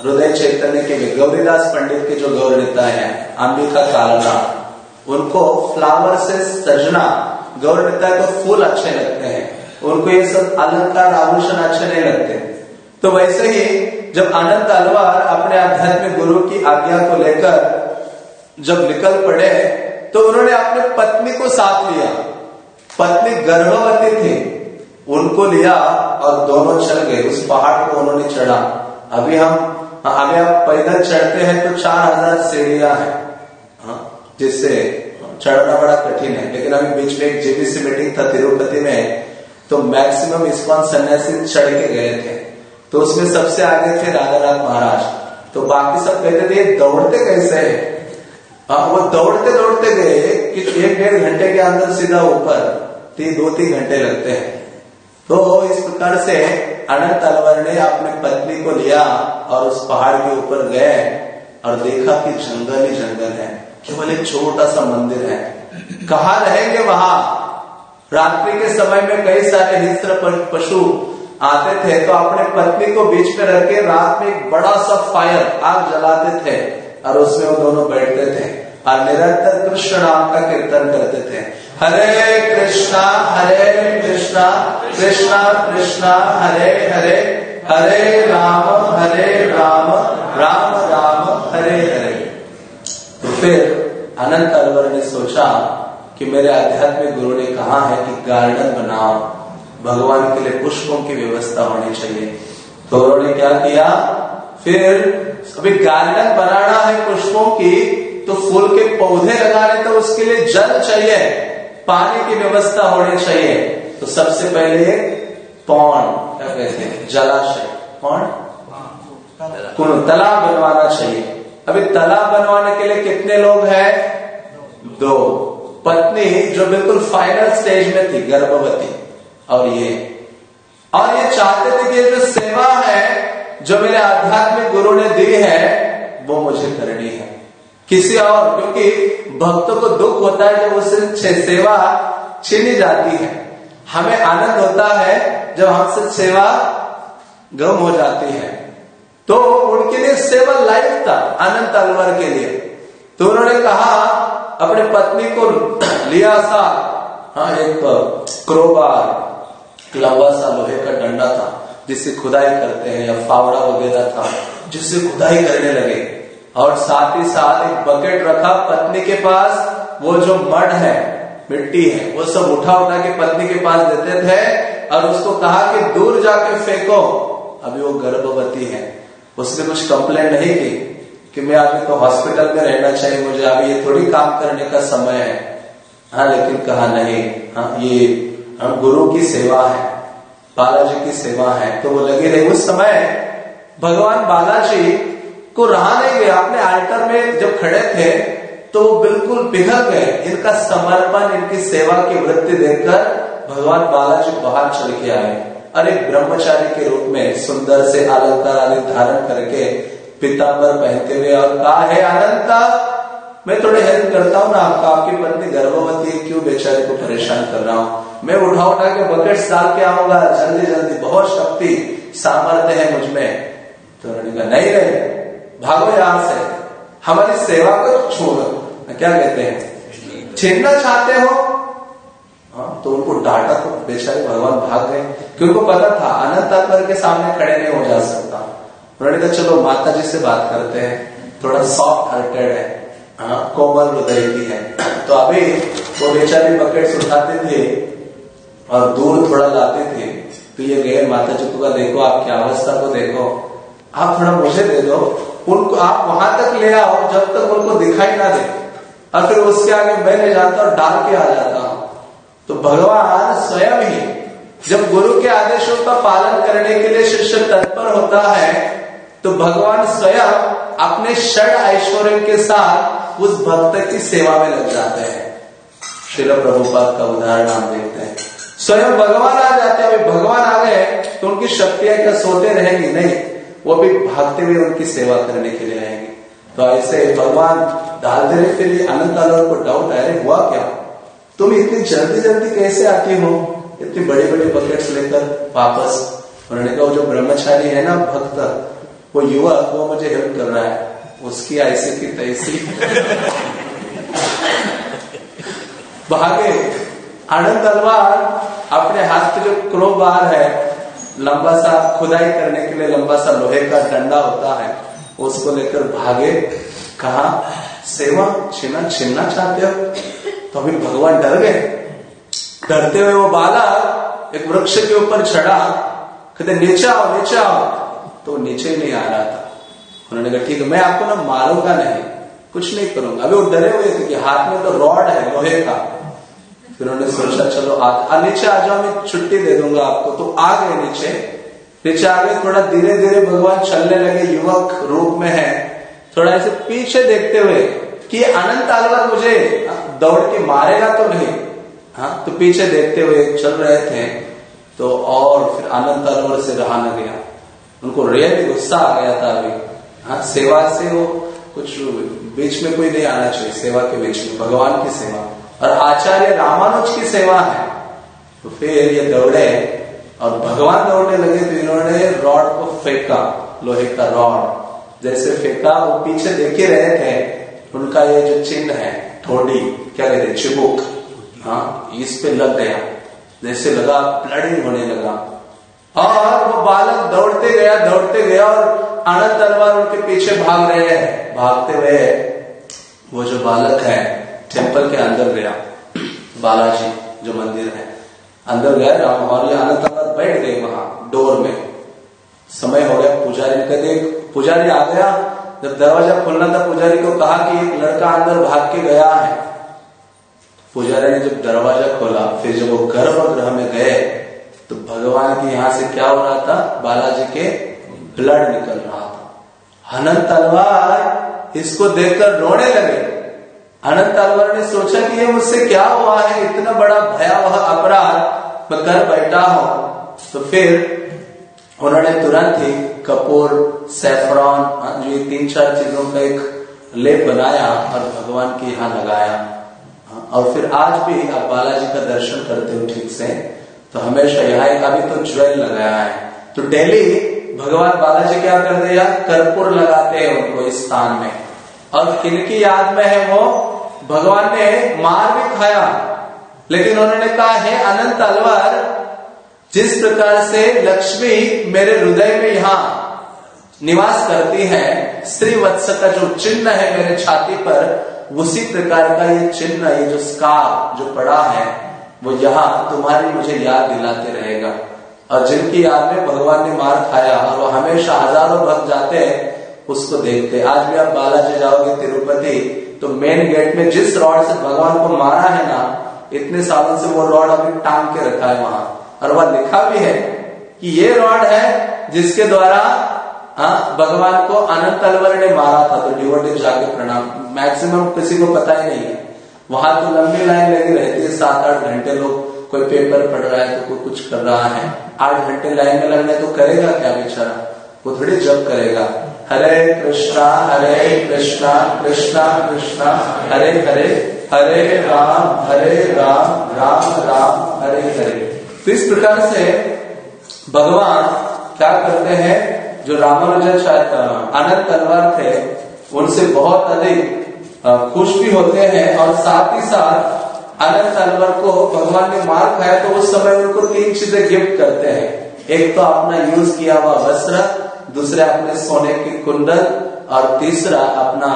हृदय चैतन्य के लिए गौरीदास पंडित के जो गौर नेता है अंबिका कालना उनको फ्लावर से सजना गौर नेता को फूल अच्छे लगते हैं। उनको ये सब अलंकार आभूषण अच्छे नहीं लगते। तो वैसे ही जब आनंद अलवार अपने आध्यात्मिक गुरु की आज्ञा को लेकर जब निकल पड़े तो उन्होंने अपने पत्नी को साथ लिया। पत्नी गर्भवती थी। उनको लिया और दोनों चल गए। उस पहाड़ को उन्होंने चढ़ा। अभी हम अभी आप पैदल चढ़ते हैं तो चार हज़ार सीढ़िया है। हाँ, जिससे चढ़ना बड़ा कठिन है। लेकिन अभी बीच में एक जेबीसी मीटिंग था तिरुपति में तो मैक्सिमम इस्कॉन सन्यासी चढ़ के गए थे। तो उसमें सबसे आगे थे राधानाथ महाराज। तो बाकी सब कहते थे दौड़ते कैसे है? वो दौड़ते दौड़ते गए कि एक डेढ़ घंटे के अंदर सीधा ऊपर, तीन दो तीन घंटे लगते हैं। तो इस प्रकार से अनंत अलवर ने अपने पत्नी को लिया और उस पहाड़ के ऊपर गए और देखा कि जंगल ही जंगल है। केवल एक छोटा सा मंदिर है। कहा रहेंगे वहाँ? रात्रि के समय में कई सारे हिंस्र पशु आते थे तो अपने पत्नी को बीच में रख के रात में एक बड़ा सा फायर आग जलाते थे और उसमें वो दोनों बैठते थे। और निरंतर कृष्ण नाम का कीर्तन करते थे। हरे कृष्णा हरे कृष्णा कृष्णा कृष्णा, हरे हरे हरे राम हरे राम राम राम, हरे हरे। तो फिर अनंत अलवर ने सोचा कि मेरे आध्यात्मिक गुरु ने कहा है कि गार्डन बनाओ। भगवान के लिए पुष्पों की व्यवस्था होनी चाहिए। तो उन्होंने क्या किया? फिर अभी गार्डन बनाना है पुष्पों की तो फूल के पौधे लगाने तो उसके लिए जल चाहिए, पानी की व्यवस्था होनी चाहिए। तो सबसे पहले पौन, क्या कहते हैं? जलाशय। पौन? तालाब बनवाना चाहिए। अभी तालाब बनवाने के लिए कितने लोग हैं? दो। पत्नी जो बिल्कुल फाइनल स्टेज में थी, गर्भवती। और ये। और ये चाहते थे कि जो सेवा है, जो मेरे आध्यात्मिक गुरु ने दी है, वो मुझे करनी है। किसी और, क्योंकि भक्तों को दुख होता है जब उससे सेवा छीनी जाती है। हमें आनंद होता है जब हमसे सेवा गम हो जाती है। तो उनके लिए सेवा लाइफ था, अनंत अलवर के लिए। तो उन्होंने कहा, अपने पत्नी को लिया सा हाँ एक क्रोबार। लंबा सा लोहे का डंडा था जिससे खुदाई करते हैं, या फावड़ा वगैरह था जिससे खुदाई करने लगे। और साथ ही साथ एक बकेट रखा पत्नी के पास, वो जो मड है, मिट्टी है, वो सब उठा उठा के पत्नी के पास देते थे, और उसको कहा कि दूर जाके फेंको। अभी वो गर्भवती है। उसने कुछ कंप्लेन नहीं की कि मैं अभी तो हॉस्पिटल में रहना चाहिए, मुझे अभी ये थोड़ी काम करने का समय है। हाँ लेकिन कहा नहीं। हाँ ये गुरु की सेवा है, बालाजी की सेवा है तो वो लगे रहे। उस समय भगवान बालाजी को रहा नहीं गया। अपने आल्टर में जब खड़े थे तो वो बिल्कुल पिघल गए। इनका समर्पण, इनकी सेवा की वृत्ति देखकर भगवान बालाजी बाहर चल के आए और एक ब्रह्मचारी के रूप में सुंदर से अलंकार आदि धारण करके पिताम्बर पहनते हुए और कहा, है अनंता मैं थोड़ी हेल्प करता हूँ ना आपका, आपकी पत्नी गर्भवती है, क्यों बेचारे को परेशान कर रहा हूँ? मैं उठा उठा के बकेट डाल के आऊँगा जल्दी जल्दी, बहुत शक्ति, सामर्थ्य है मुझमें। तो उन्होंने कहा, नहीं रहे भागो यहाँ से, हमारी सेवा को छोड़ो। क्या कहते हैं, छीनना चाहते हो? हाँ तो उनको डांटा तो बेचारे भगवान भाग गए, क्योंकि पता था, अनंत के सामने खड़े नहीं हो जा सकता। उन्होंने कहा, चलो माता जी से बात करते हैं, थोड़ा सॉफ्ट हार्टेड हाँ। कोमल हृदय की है। तो अभी वो बेचारी बकेट उठाते थे और दूर थोड़ा लाते थे। तो ये गए, माता जी को देखो आपकी अवस्था को देखो। आप थोड़ा मुझे दे दो। उनको, आप वहाँ तक ले आओ, जब तक उनको दिखाई ना दे। और फिर उसके आगे मैं ले जाता और डाल के आ जाता हूँ। तो भगवान स्वयं ही, जब गुरु के आदेशों का पालन करने के लिए शिष्य तत्पर होता है तो भगवान स्वयं अपने षड ऐश्वर्य के साथ उस भक्त की सेवा में लग जाते हैं। शिल प्रभुपाद का उदाहरण हम देखते हैं। स्वयं भगवान आ जाते हैं भगवान आ गए तो उनकी शक्तियाँ क्या सोते रहेंगी? नहीं। वो भी भागते हुए उनकी सेवा करने के लिए आएँगे। तो ऐसे भगवान डाल देने के लिए अनंत आलोर को डाउट आए हुआ क्या? तुम इतनी जल्दी जल्दी कैसे आती हो? इतनी बड़ी बड़ी बकेट्स लेकर वापस। उन्होंने कहा जो ब्रह्मचारी है ना भक्त, वो युवक, वो मुझे हेल्प कर रहा है। उसकी ऐसी की तैसी भागे आनंद तलवार अपने हाथ पे जो क्रो बार है, लंबा सा खुदाई करने के लिए लंबा सा लोहे का डंडा होता है, उसको लेकर भागे, कहा, सेवा, छीना, छीनना चाहते हो? तो अभी भगवान डर गए। डरते हुए वो बाला एक वृक्ष के ऊपर चढ़ा, कहते, नीचे आओ नीचे आओ। तो नीचे नहीं आ रहा था। उन्होंने कहा ठीक है मैं आपको ना मारूँगा नहीं कुछ नहीं करूँगा। अभी वो डरे हुए थे कि हाथ में तो रॉड है लोहे का। फिर उन्होंने सोचा चलो आ, नीचे आ जाओ मैं छुट्टी दे दूँगा आपको। तो आ गए नीचे। नीचे आ गए थोड़ा धीरे धीरे भगवान चलने लगे युवक रूप में है। थोड़ा ऐसे पीछे देखते हुए कि अनंत आलवर मुझे दौड़ के मारेगा तो नहीं। हाँ तो पीछे देखते हुए चल रहे थे। तो और फिर अनंत आलवर से रहा न गया। उनको रेत गुस्सा आ गया था अभी। हाँ सेवा से वो कुछ बीच में कोई नहीं आना चाहिए, सेवा के बीच में, भगवान की सेवा। और आचार्य रामानुज की सेवा है। तो फिर ये दौड़े, और भगवान दौड़ने लगे तो इन्होंने रॉड को फेंका, लोहे का रॉड। जैसे फेंका, वो पीछे देखे रहे थे, उनका ये जो चिन्ह है, ठोडी, क्या कहते चिबुक हाँ इस पे लग गया। जैसे लगा ब्लडिंग होने लगा। और वो बालक दौड़ते गया दौड़ते गया, और आनंद तलवार उनके पीछे भाग रहे हैं, भागते हुए वो जो बालक है टेंपल के अंदर गया। बालाजी जो मंदिर है, अंदर गया और ये आनंद तलवार बैठ गई वहाँ, डोर में। समय हो गया, पुजारी ने देख, पुजारी आ गया। जब दरवाज़ा खोलना था, पुजारी को कहा कि एक लड़का अंदर भाग के गया है। पुजारी ने जब दरवाज़ा खोला, फिर जब वो गर्भगृह में गए तो भगवान के यहाँ से क्या हो रहा था? बालाजी के ब्लड निकल रहा था। अनंत तलवार इसको देखकर रोने लगे। अनंत तलवार ने सोचा कि ये मुझसे क्या हुआ है, इतना बड़ा भयावह अपराध मैं कर बैठा हूँ। तो फिर उन्होंने तुरंत ही कपूर, सेफ्रॉन, ये तीन चार चीज़ों का एक लेप बनाया और भगवान के यहाँ लगाया। और फिर आज भी आप बालाजी का दर्शन करते हो ठीक से। तो हमेशा यहाँ एक अभी तो ज्वेल लगाया है। तो डेली भगवान बालाजी क्या कर दिया? कर्पूर लगाते हैं उनको इस स्थान में। और किनकी याद में है वो? भगवान ने मार भी खाया। लेकिन उन्होंने कहा, है अनंत अलवर, जिस प्रकार से लक्ष्मी मेरे हृदय में यहाँ निवास करती है श्री वत्स का जो चिन्ह है मेरे छाती पर, उसी प्रकार का ये चिन्ह, ये जो स्कार जो पड़ा है, वो यहाँ तुम्हारी मुझे याद दिलाते रहेगा। और जिनकी याद में भगवान ने मार खाया और वो हमेशा हज़ारों भक्त जाते हैं, उसको देखते आज भी आप बालाजी जाओगे तिरुपति तो मेन गेट में जिस रॉड से भगवान को मारा है ना, इतने सालों से वो रॉड अभी टांग के रखा है वहाँ। और वह लिखा भी है कि ये रॉड है जिसके द्वारा हाँ भगवान को अनंत अलवर ने मारा था तो डिवोटी जाके प्रणाम। मैक्सिमम किसी को पता ही नहीं है। वहाँ तो लंबी लाइन लगी रहती है, सात आठ घंटे लोग कोई पेपर पढ़ रहा है तो कोई कुछ कर रहा है। आठ घंटे लाइन में लगने तो करेगा क्या बेचारा? वो थोड़ी जब करेगा। हरे कृष्णा हरे कृष्णा कृष्णा कृष्णा, हरे हरे हरे राम हरे राम राम राम, हरे हरे। तो इस प्रकार से भगवान क्या करते हैं, जो रामानुजाचार्य अनंत तलवार थे, उनसे बहुत अधिक खुश भी होते हैं और साथ ही साथ अनंत तलवार को भगवान ने मार खाया तो उस समय उनको तीन चीज़ें गिफ्ट करते हैं। एक तो अपना यूज़ किया हुआ वस्त्र दूसरे अपने सोने की कुंडल और तीसरा अपना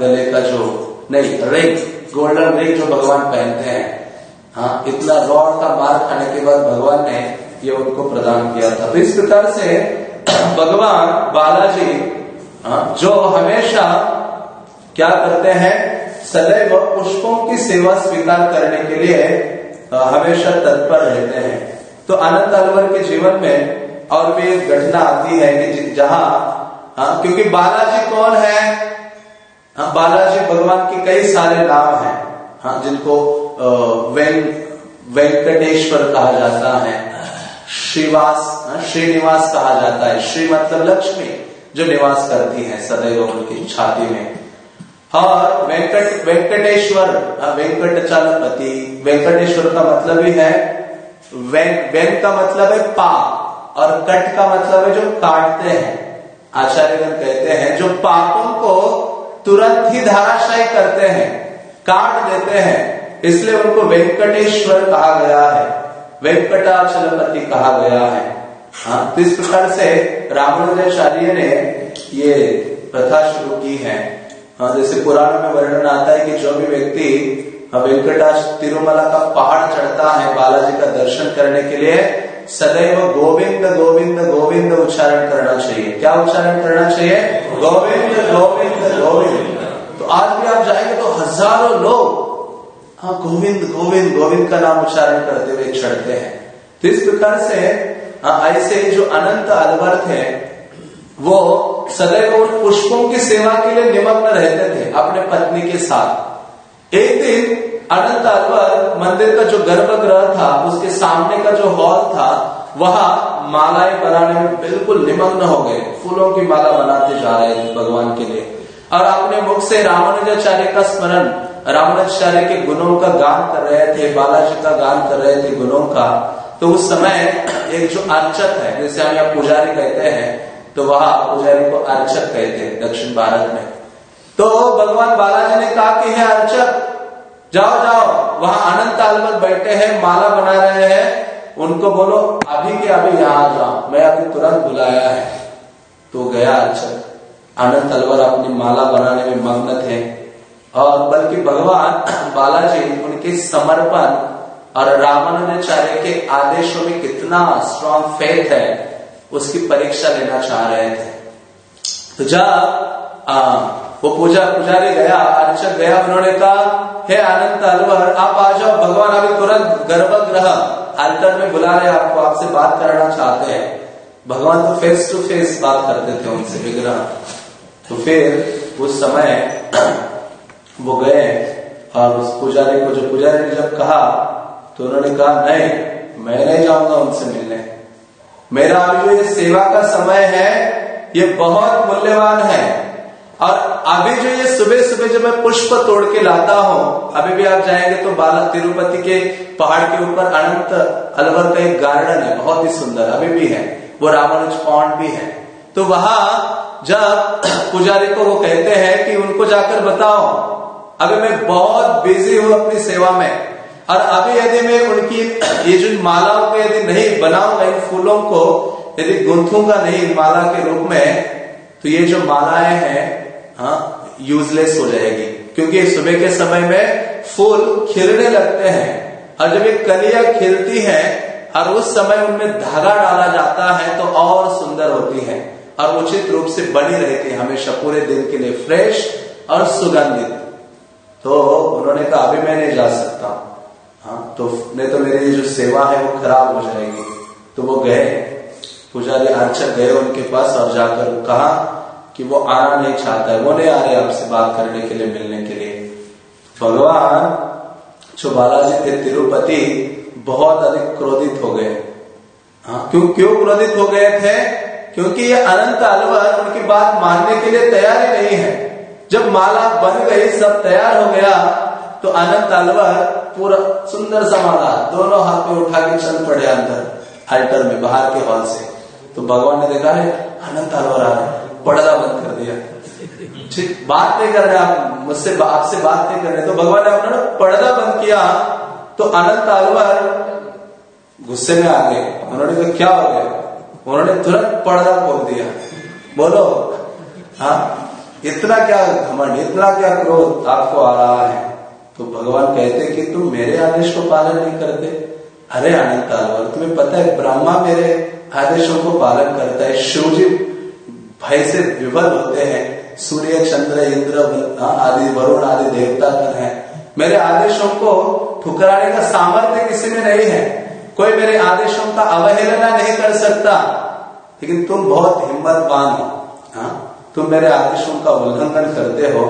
गले का जो नहीं रिंग गोल्डन रिंग जो भगवान पहनते हैं। हाँ इतना रॉड का मार खाने के बाद भगवान ने ये उनको प्रदान किया था। तो इस प्रकार से भगवान बालाजी हाँ, जो हमेशा क्या करते हैं सदैव पुष्पों की सेवा स्वीकार करने के लिए हमेशा तत्पर रहते हैं। तो अनंत अलवर के जीवन में और भी एक घटना आती है कि जहाँ क्योंकि बालाजी कौन है? हाँ बालाजी भगवान के कई सारे नाम हैं। हाँ जिनको वेंकटेश्वर कहा जाता है, श्रीवास श्रीनिवास कहा जाता है श्री मतलब लक्ष्मी जो निवास करती है सदैव उनकी छाती में। और वेंकट वेंकटेश्वर हाँ, वेंकट चलपति वेंकटेश्वर का मतलब ही है वेंक का मतलब है पा और कट का मतलब है जो काटते हैं। आचार्यगण कहते हैं जो पापों को तुरंत ही धाराशायी करते हैं काट देते हैं। इसलिए उनको वेंकटेश्वर कहा गया है। वेंकटाचलपति कहा गया है। हाँ तो इस प्रकार से रामानुजाचार्य ने ये प्रथा शुरू की है। हाँ जैसे पुराण में वर्णन आता है कि जो भी व्यक्ति वेंकटाच तिरुमला का पहाड़ चढ़ता है बालाजी का दर्शन करने के लिए सदैव गोविंद गोविंद गोविंद उच्चारण करना चाहिए। क्या उच्चारण करना चाहिए? गोविंद गोविंद गोविंद। तो आज भी आप जाएँगे तो हज़ारों लोग हाँ गोविंद गोविंद गोविंद का नाम उच्चारण करते हुए चढ़ते हैं। तो इस प्रकार से हाँ, ऐसे जो अनंत अलवर्थ है वो सदैव उन पुष्पों की सेवा के लिए निमग्न रहते थे, अपने पत्नी के साथ। एक दिन अनंत अलवर मंदिर का जो गर्भगृह था, उसके सामने का जो हॉल था, वहाँ मालाएँ बनाने में बिल्कुल निमग्न हो गए। फूलों की माला बनाते जा रहे थे भगवान के लिए। और अपने मुख से रामानुजाचार्य का स्मरण, रामानुजाचार्य के गुणों का गान कर रहे थे, बालाजी का गान कर रहे थे गुणों का। तो उस समय एक जो अर्चक है, जैसे हम यहाँ पुजारी कहते हैं तो वहाँ पुजारी को अर्चक कहते हैं, दक्षिण भारत में। तो भगवान बालाजी ने कहा कि, है अर्चक, जाओ जाओ, वहाँ अनंत आलमत बैठे हैं, माला बना रहे हैं। उनको बोलो, अभी के अभी यहाँ जाओ, मैं अभी तुरंत बुलाया है। तो गया अच्छा आनंद अलवर अपनी माला बनाने में मग्न थे। और बल्कि भगवान बालाजी उनके समर्पण और रामानुजाचार्य के आदेशों में कितना स्ट्रॉन्ग फेथ है। उसकी परीक्षा लेना चाह रहे थे। तो जब वो पूजा, पुजारी गया, अर्चक गया, उन्होंने कहा, हे अनंत अलवर आप आ जाओ, भगवान अभी तुरंत गर्भग्रह अल्टर में बुला रहे आपको आपसे बात करना चाहते हैं। भगवान तो फेस टू फेस बात करते थे उनसे विग्रह। तो फिर उस समय वो गए और उस पुजारी को, जो पुजारी ने जब कहा तो उन्होंने कहा, नहीं, मैं नहीं जाऊँगा उनसे मिलने। मेरा जो ये सेवा का समय है, ये बहुत मूल्यवान है। और अभी जो ये सुबह सुबह जब मैं पुष्प तोड़ के लाता हूँ, अभी भी आप जाएँगे तो बाला तिरुपति के पहाड़ के ऊपर अनंत अलवर का एक गार्डन है, बहुत ही सुंदर, अभी भी है। वो रामानुज पॉन्ड भी है। तो वहाँ जब पुजारी को वो कहते हैं कि उनको जाकर बताओ, अभी मैं बहुत बिज़ी हूँ अपनी सेवा में। और अभी यदि मैं उनकी, ये जो मालाओं को यदि नहीं बनाऊँगा, इन फूलों को यदि गुंथूँगा नहीं माला के रूप में तो ये जो मालाएँ हैं हाँ यूजलेस हो जाएगी। क्योंकि सुबह के समय में फूल खिलने लगते हैं। और जब ये कलियाँ खिलती है, और उस समय उनमें धागा डाला जाता है तो और सुंदर होती है। और उचित रूप से बनी रहती है हमेशा, पूरे दिन के लिए फ्रेश और सुगंधित। तो उन्होंने कहा, अभी मैं नहीं जा सकता हाँ। तो नहीं तो मेरी जो सेवा है वो खराब हो जाएगी। तो वो गए, पुजारी अर्चक गए उनके पास और जाकर कहा कि वो आना नहीं चाहता है। वो नहीं आ रहे आपसे बात करने के लिए, मिलने के लिए। भगवान, जो बालाजी थे, तिरुपति बहुत अधिक क्रोधित हो गए। हाँ क्यों क्यों क्रोधित हो गए थे? क्योंकि ये अनंत अलवर उनकी बात मानने के लिए तैयार ही नहीं है। जब माला बन गई, सब तैयार हो गया तो अनंत अलवर पूरा सुंदर समाला दोनों हाथ में उठा के चल पड़े अंदर अल्टर में, बाहर के हॉल से। तो भगवान ने देखा, है अनंत अलवर आ रहे पर्दा बंद कर दिया। ठीक, बात नहीं कर रहे आप, मुझसे आपसे बात नहीं कर रहे। तो भगवान ने अपना पर्दा बंद किया। तो अनंत अलवर गुस्से में आ गए। उन्होंने कहा, क्या हो गया? उन्होंने तुरंत पर्दा खोल दिया। बोलो हाँ इतना क्या घमंड, इतना क्या क्रोध, आपको आ रहा है? तो भगवान कहते कि तुम मेरे आदेश को पालन नहीं करते। अरे अनंत अलवर तुम्हें पता है ब्रह्मा मेरे आदेशों को पालन करता है। शिवजी भय से विवल होते हैं। सूर्य, चंद्र, इंद्र आदि, वरुण आदि देवता कर हैं। मेरे आदेशों को ठुकराने का सामर्थ्य किसी में नहीं है। कोई मेरे आदेशों का अवहेलना नहीं कर सकता। लेकिन तुम बहुत हिम्मतवान हो। हाँ? तुम मेरे आदेशों का उल्लंघन करते हो।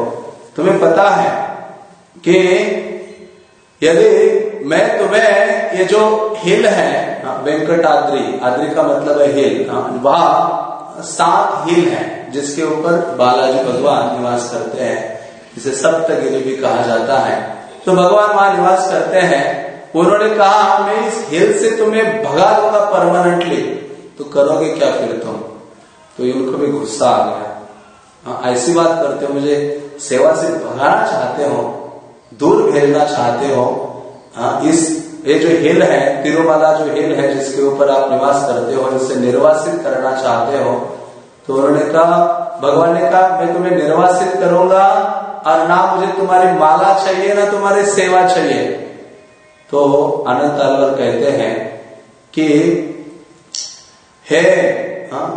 तुम्हें पता है कि यदि मैं तुम्हें ये जो हिल है हाँ, वेंकटाद्री आद्री का मतलब है हिल हाँ, वह सात हिल है जिसके ऊपर बालाजी भगवान निवास करते हैं इसे सप्तगिरी भी कहा जाता है। तो भगवान वहाँ निवास करते हैं। उन्होंने कहा मैं इस हिल से तुम्हें भगा दूँगा परमानेंटली। तो करोगे क्या फिर तुम? तो उनको भी गुस्सा आ गया। हाँ, ऐसी बात करते हो मुझे सेवा से भगाना चाहते हो दूर भेजना चाहते हो हाँ इस ये जो हिल है तिरुमला जो हिल है जिसके ऊपर आप निवास करते हो जिससे निर्वासित करना चाहते हो तो उन्होंने कहा भगवान ने कहा मैं तुम्हें निर्वासित करूँगा और ना मुझे तुम्हारी माला चाहिए ना तुम्हारी सेवा चाहिए। तो अनंत अलवर कहते हैं कि हे हाँ,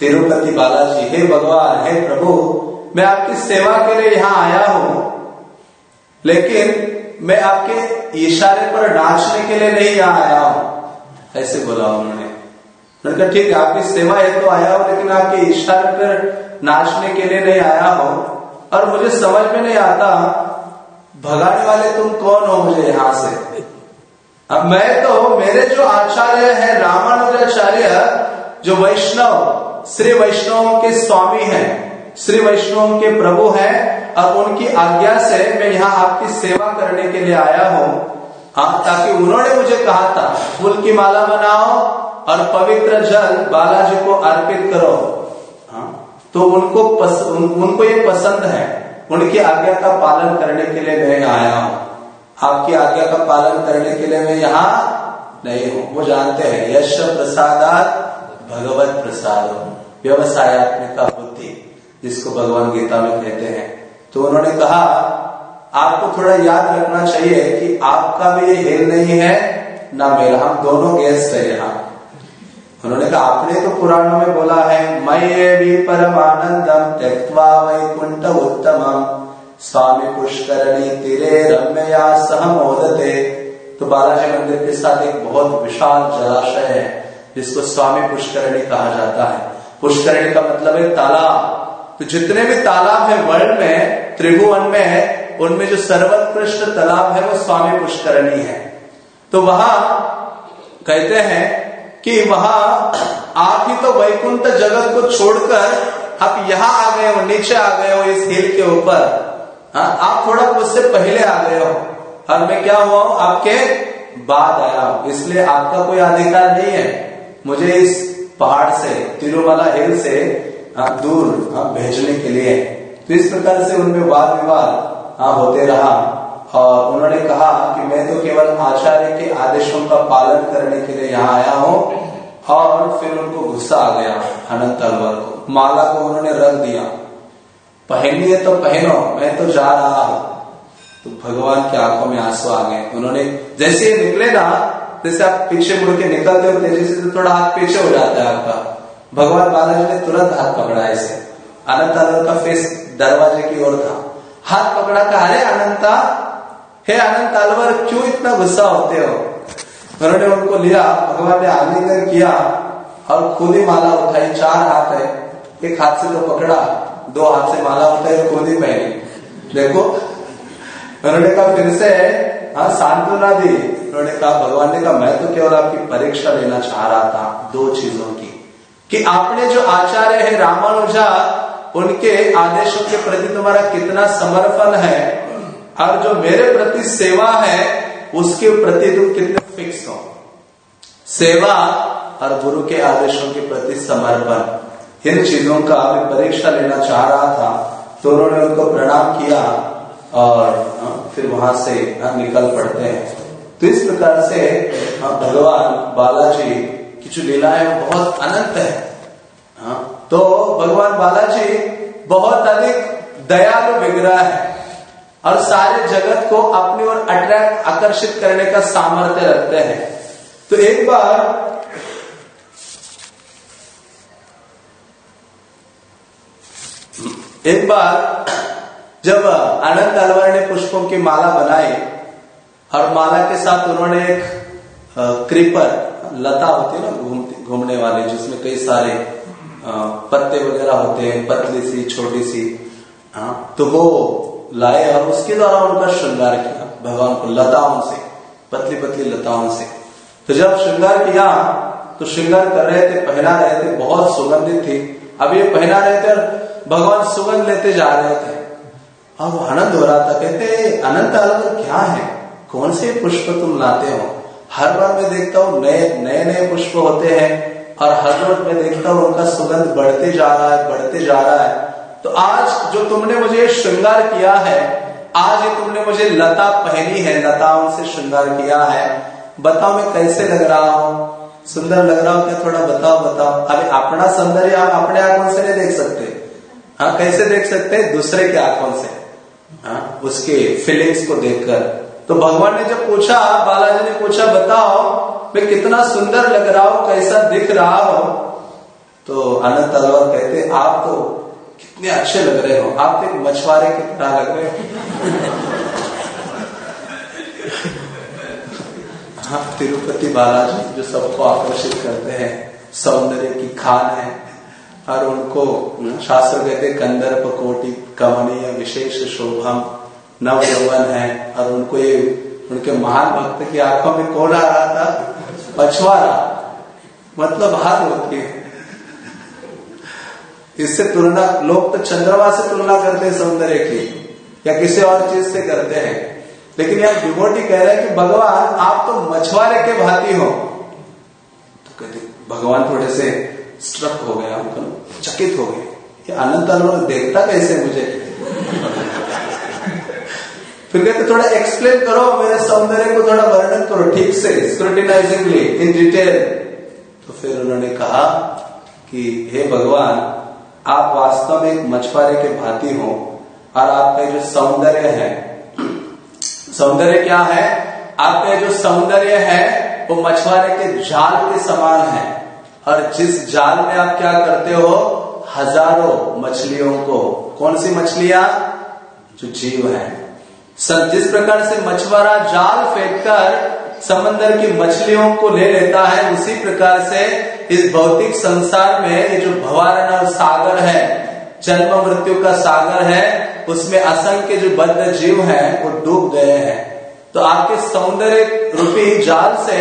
तिरुपति बालाजी हे भगवान हे प्रभु मैं आपकी सेवा के लिए यहाँ आया हूँ लेकिन मैं आपके इशारे पर नाचने के लिए नहीं यहाँ आया हूँ। ऐसे बोला उन्होंने। कहा, ठीक है, आपकी सेवा है तो आया हो, लेकिन आपके इशारे पर नाचने के लिए नहीं आया हो। और मुझे समझ में नहीं आता, भगाने वाले तुम कौन हो मुझे यहाँ से? अब मैं तो मेरे जो आचार्य है, रामानुजाचार्य, जो वैष्णव, श्री वैष्णव के स्वामी हैं श्री वैष्णव के प्रभु हैं और उनकी आज्ञा से मैं यहाँ आपकी सेवा करने के लिए आया हूँ। हाँ ताकि उन्होंने मुझे कहा था फूल की माला बनाओ और पवित्र जल बालाजी को अर्पित करो। हाँ तो उनको पस, उन, उनको ये पसंद है। उनकी आज्ञा का पालन करने के लिए मैं आया हूँ। आपकी आज्ञा का पालन करने के लिए मैं यहाँ नहीं हूँ। वो जानते हैं यश प्रसादात भगवत प्रसाद व्यवसायत्मिका जिसको भगवान गीता में कहते हैं। तो उन्होंने कहा, आपको थोड़ा याद रखना चाहिए कि आपका भी ये हेल नहीं है, ना मेरा। हम दोनों गेस्ट है यहाँ। उन्होंने कहा, आपने तो पुराणों में बोला है, मये भी परमानंदम त्यक्वा वैकुंठ स्वामी पुष्करणी तिरे रम्यया सह मोदते। तो बालाजी मंदिर के साथ एक बहुत विशाल जलाशय है, जिसको स्वामी पुष्करणी कहा जाता है। पुष्करणी का मतलब है तालाब। तो जितने भी तालाब है वर्ल्ड में, त्रिभुवन में है, उनमें जो सर्वोत्कृष्ट तालाब है वो स्वामी पुष्करणी है। तो वहाँ कहते हैं कि वहाँ आप ही तो वैकुंठ जगत को छोड़कर आप यहाँ आ गए हो, नीचे आ गए हो इस हिल के ऊपर। हाँ आप थोड़ा मुझसे पहले आ गए हो। और मैं क्या हुआ हूँ? आपके बाद आया हूँ। इसलिए आपका कोई अधिकार नहीं है। मुझे इस पहाड़ से, तिरुमला हिल से दूर भेजने के लिए। तो इस प्रकार से उनमें वाद विवाद होते रहा। और उन्होंने कहा कि मैं तो केवल आचार्य के आदेशों का पालन करने के लिए यहाँ आया हूँ और फिर उनको गुस्सा आ गया अनंत अलवर को। माला को उन्होंने रख दिया। पहननी है तो पहनो, मैं तो जा रहा हूँ। तो भगवान की आँखों में आँसू आ गए। उन्होंने जैसे निकले ना, जैसे आप पीछे मुड़ के निकलते हो, तेज़ी से तो थोड़ा हाथ पीछे हो जाता है आपका। भगवान बालाजी ने तुरंत हाथ पकड़ा इसे। अनंत अलवर का फेस दरवाजे की ओर था। हाथ पकड़ा कहा अरे अनंता, हे अनंत अलवर, क्यों इतना गुस्सा होते हो? उन्होंने उनको लिया, भगवान ने आलिंगन किया और खुद ही माला उठाई, चार हाथ है। एक हाथ से तो पकड़ा, दो हाथ से माला उठाई खुद ही पहनी देखो, उन्होंने कहा, फिर से हाँ सांत्वना दी। उन्होंने कहा, भगवान ने कहा, मैं तो केवल आपकी परीक्षा लेना चाह रहा था, दो चीज़ों की। कि आपने जो आचार्य है रामानुजा, उनके आदेशों के प्रति तुम्हारा कितना समर्पण है? और जो मेरे प्रति सेवा है, उसके प्रति तुम कितने फिक्स हो? सेवा और गुरु के आदेशों के प्रति समर्पण। इन चीज़ों का मैं परीक्षा लेना चाह रहा था तो उन्होंने उनको प्रणाम किया और फिर वहाँ से निकल पड़ते हैं। तो इस प्रकार से भगवान बालाजी जो लीला है वो बहुत अनंत है। तो भगवान बालाजी बहुत अधिक दयालु विग्रह है और सारे जगत को अपनी ओर अट्रैक्ट, आकर्षित करने का सामर्थ्य रखते हैं। तो एक बार एक बार जब आनंद अलवर ने पुष्पों की माला बनाई और माला के साथ उन्होंने एक क्रीपर लता होती है ना, घूमती, घूमने वाले, जिसमें कई सारे पत्ते वगैरह होते हैं, पतली सी, छोटी सी। तो वो लाए और उसके द्वारा उनका श्रृंगार किया, भगवान को लताओं से, पतली पतली लताओं से। तो जब श्रृंगार किया तो श्रृंगार कर रहे थे, पहना रहे थे, बहुत सुगंधित थी। अब ये पहना रहे थे और भगवान सुगंध लेते जा रहे थे। अब आनंद हो रहा था, कहते, अनंत अलग क्या है? कौन से पुष्प तुम लाते हो? हर बार मैं देखता हूँ, नए नए नए पुष्प होते हैं और हर रोज मैं देखता हूँ उनका सुगंध बढ़ते जा रहा है, बढ़ते जा रहा है। तो आज जो तुमने मुझे श्रृंगार किया है, आज ये तुमने मुझे लता पहनी है लताओं से श्रृंगार किया है। बताओ मैं कैसे लग रहा हूँ? सुंदर लग रहा हूँ क्या थोड़ा बताओ बताओ। अभी अपना सौंदर्य आप अपने आँखों से नहीं देख सकते। हाँ कैसे देख सकते दूसरे के आँखों से। हाँ उसके फीलिंग्स को देखकर। तो भगवान ने जब पूछा, बालाजी ने पूछा, बताओ, मैं कितना सुंदर लग रहा हूँ, कैसा दिख रहा हो? तो अनंत अलवर कहते, आप तो कितने अच्छे लग रहे हो, आप तो एक मछुआरे की तरह लग रहे हो। हाँ तिरुपति बालाजी, जो सबको आकर्षित करते हैं, सौंदर्य की खान है, और उनको शास्त्र कहते कंदर्प कोटि कमनीय विशेष शोभम। नव यौवन है, और उनको ये, उनके महान भक्त की आँखों में कौन आ रहा था? पछवारा मतलब हार होती है। इससे तुलना, लोग तो चंद्रमा से तुलना करते हैं सौंदर्य की, या किसी और चीज़ से करते हैं। लेकिन यह डिवोटी कह रहे हैं कि भगवान, आप तो मछुआरे के भांति हो। तो कहते, भगवान थोड़े से स्ट्रक हो गया उनको चकित हो गए। कि अनंत देखता कैसे मुझे? फिर कहते, थोड़ा एक्सप्लेन करो, मेरे सौंदर्य को थोड़ा वर्णन करो, ठीक से स्क्रूटिनाइजिंगली इन डिटेल तो फिर उन्होंने कहा कि, हे भगवान, आप वास्तव में एक मछुआरे के भांति हो, और आपका जो सौंदर्य है, सौंदर्य क्या है? आपका जो सौंदर्य है, वो मछुआरे के जाल के समान है। और जिस जाल में आप क्या करते हो? हज़ारों मछलियों को। कौन सी मछलियाँ? जो जीव है। सब जिस प्रकार से मछुआरा जाल फेंककर समंदर की मछलियों को ले लेता है, उसी प्रकार से इस भौतिक संसार में ये जो भवारण और सागर है, जन्म मृत्यु का सागर है, उसमें असंख्य जो बद्ध जीव हैं, वो डूब गए हैं। तो आपके सौंदर्य रूपी जाल से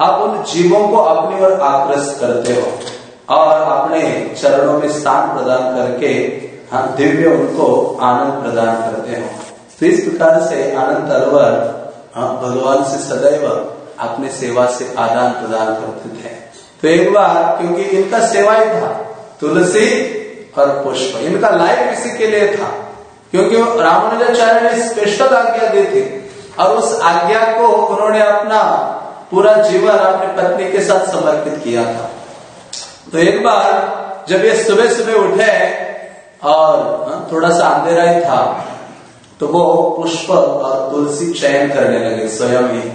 आप उन जीवों को अपनी ओर आकृष्ट करते हो और अपने चरणों में स्थान प्रदान करके हाँ दिव्य उनको आनंद प्रदान करते हो। तो इस प्रकार से आनंद हाँ भगवान से सदैव अपने सेवा से आदान प्रदान करते थे। तो एक बार क्योंकि इनका सेवा ही था तुलसी और पुष्प इनका लाइफ इसी के लिए था क्योंकि रामानुजाचार्य ने स्पेशल आज्ञा दी थी और उस आज्ञा को उन्होंने अपना पूरा जीवन अपनी पत्नी के साथ समर्पित किया था। तो एक बार जब ये सुबह सुबह उठे और हाँ, थोड़ा सा अंधेरा ही था तो वो पुष्प और तुलसी चयन करने लगे स्वयं ही।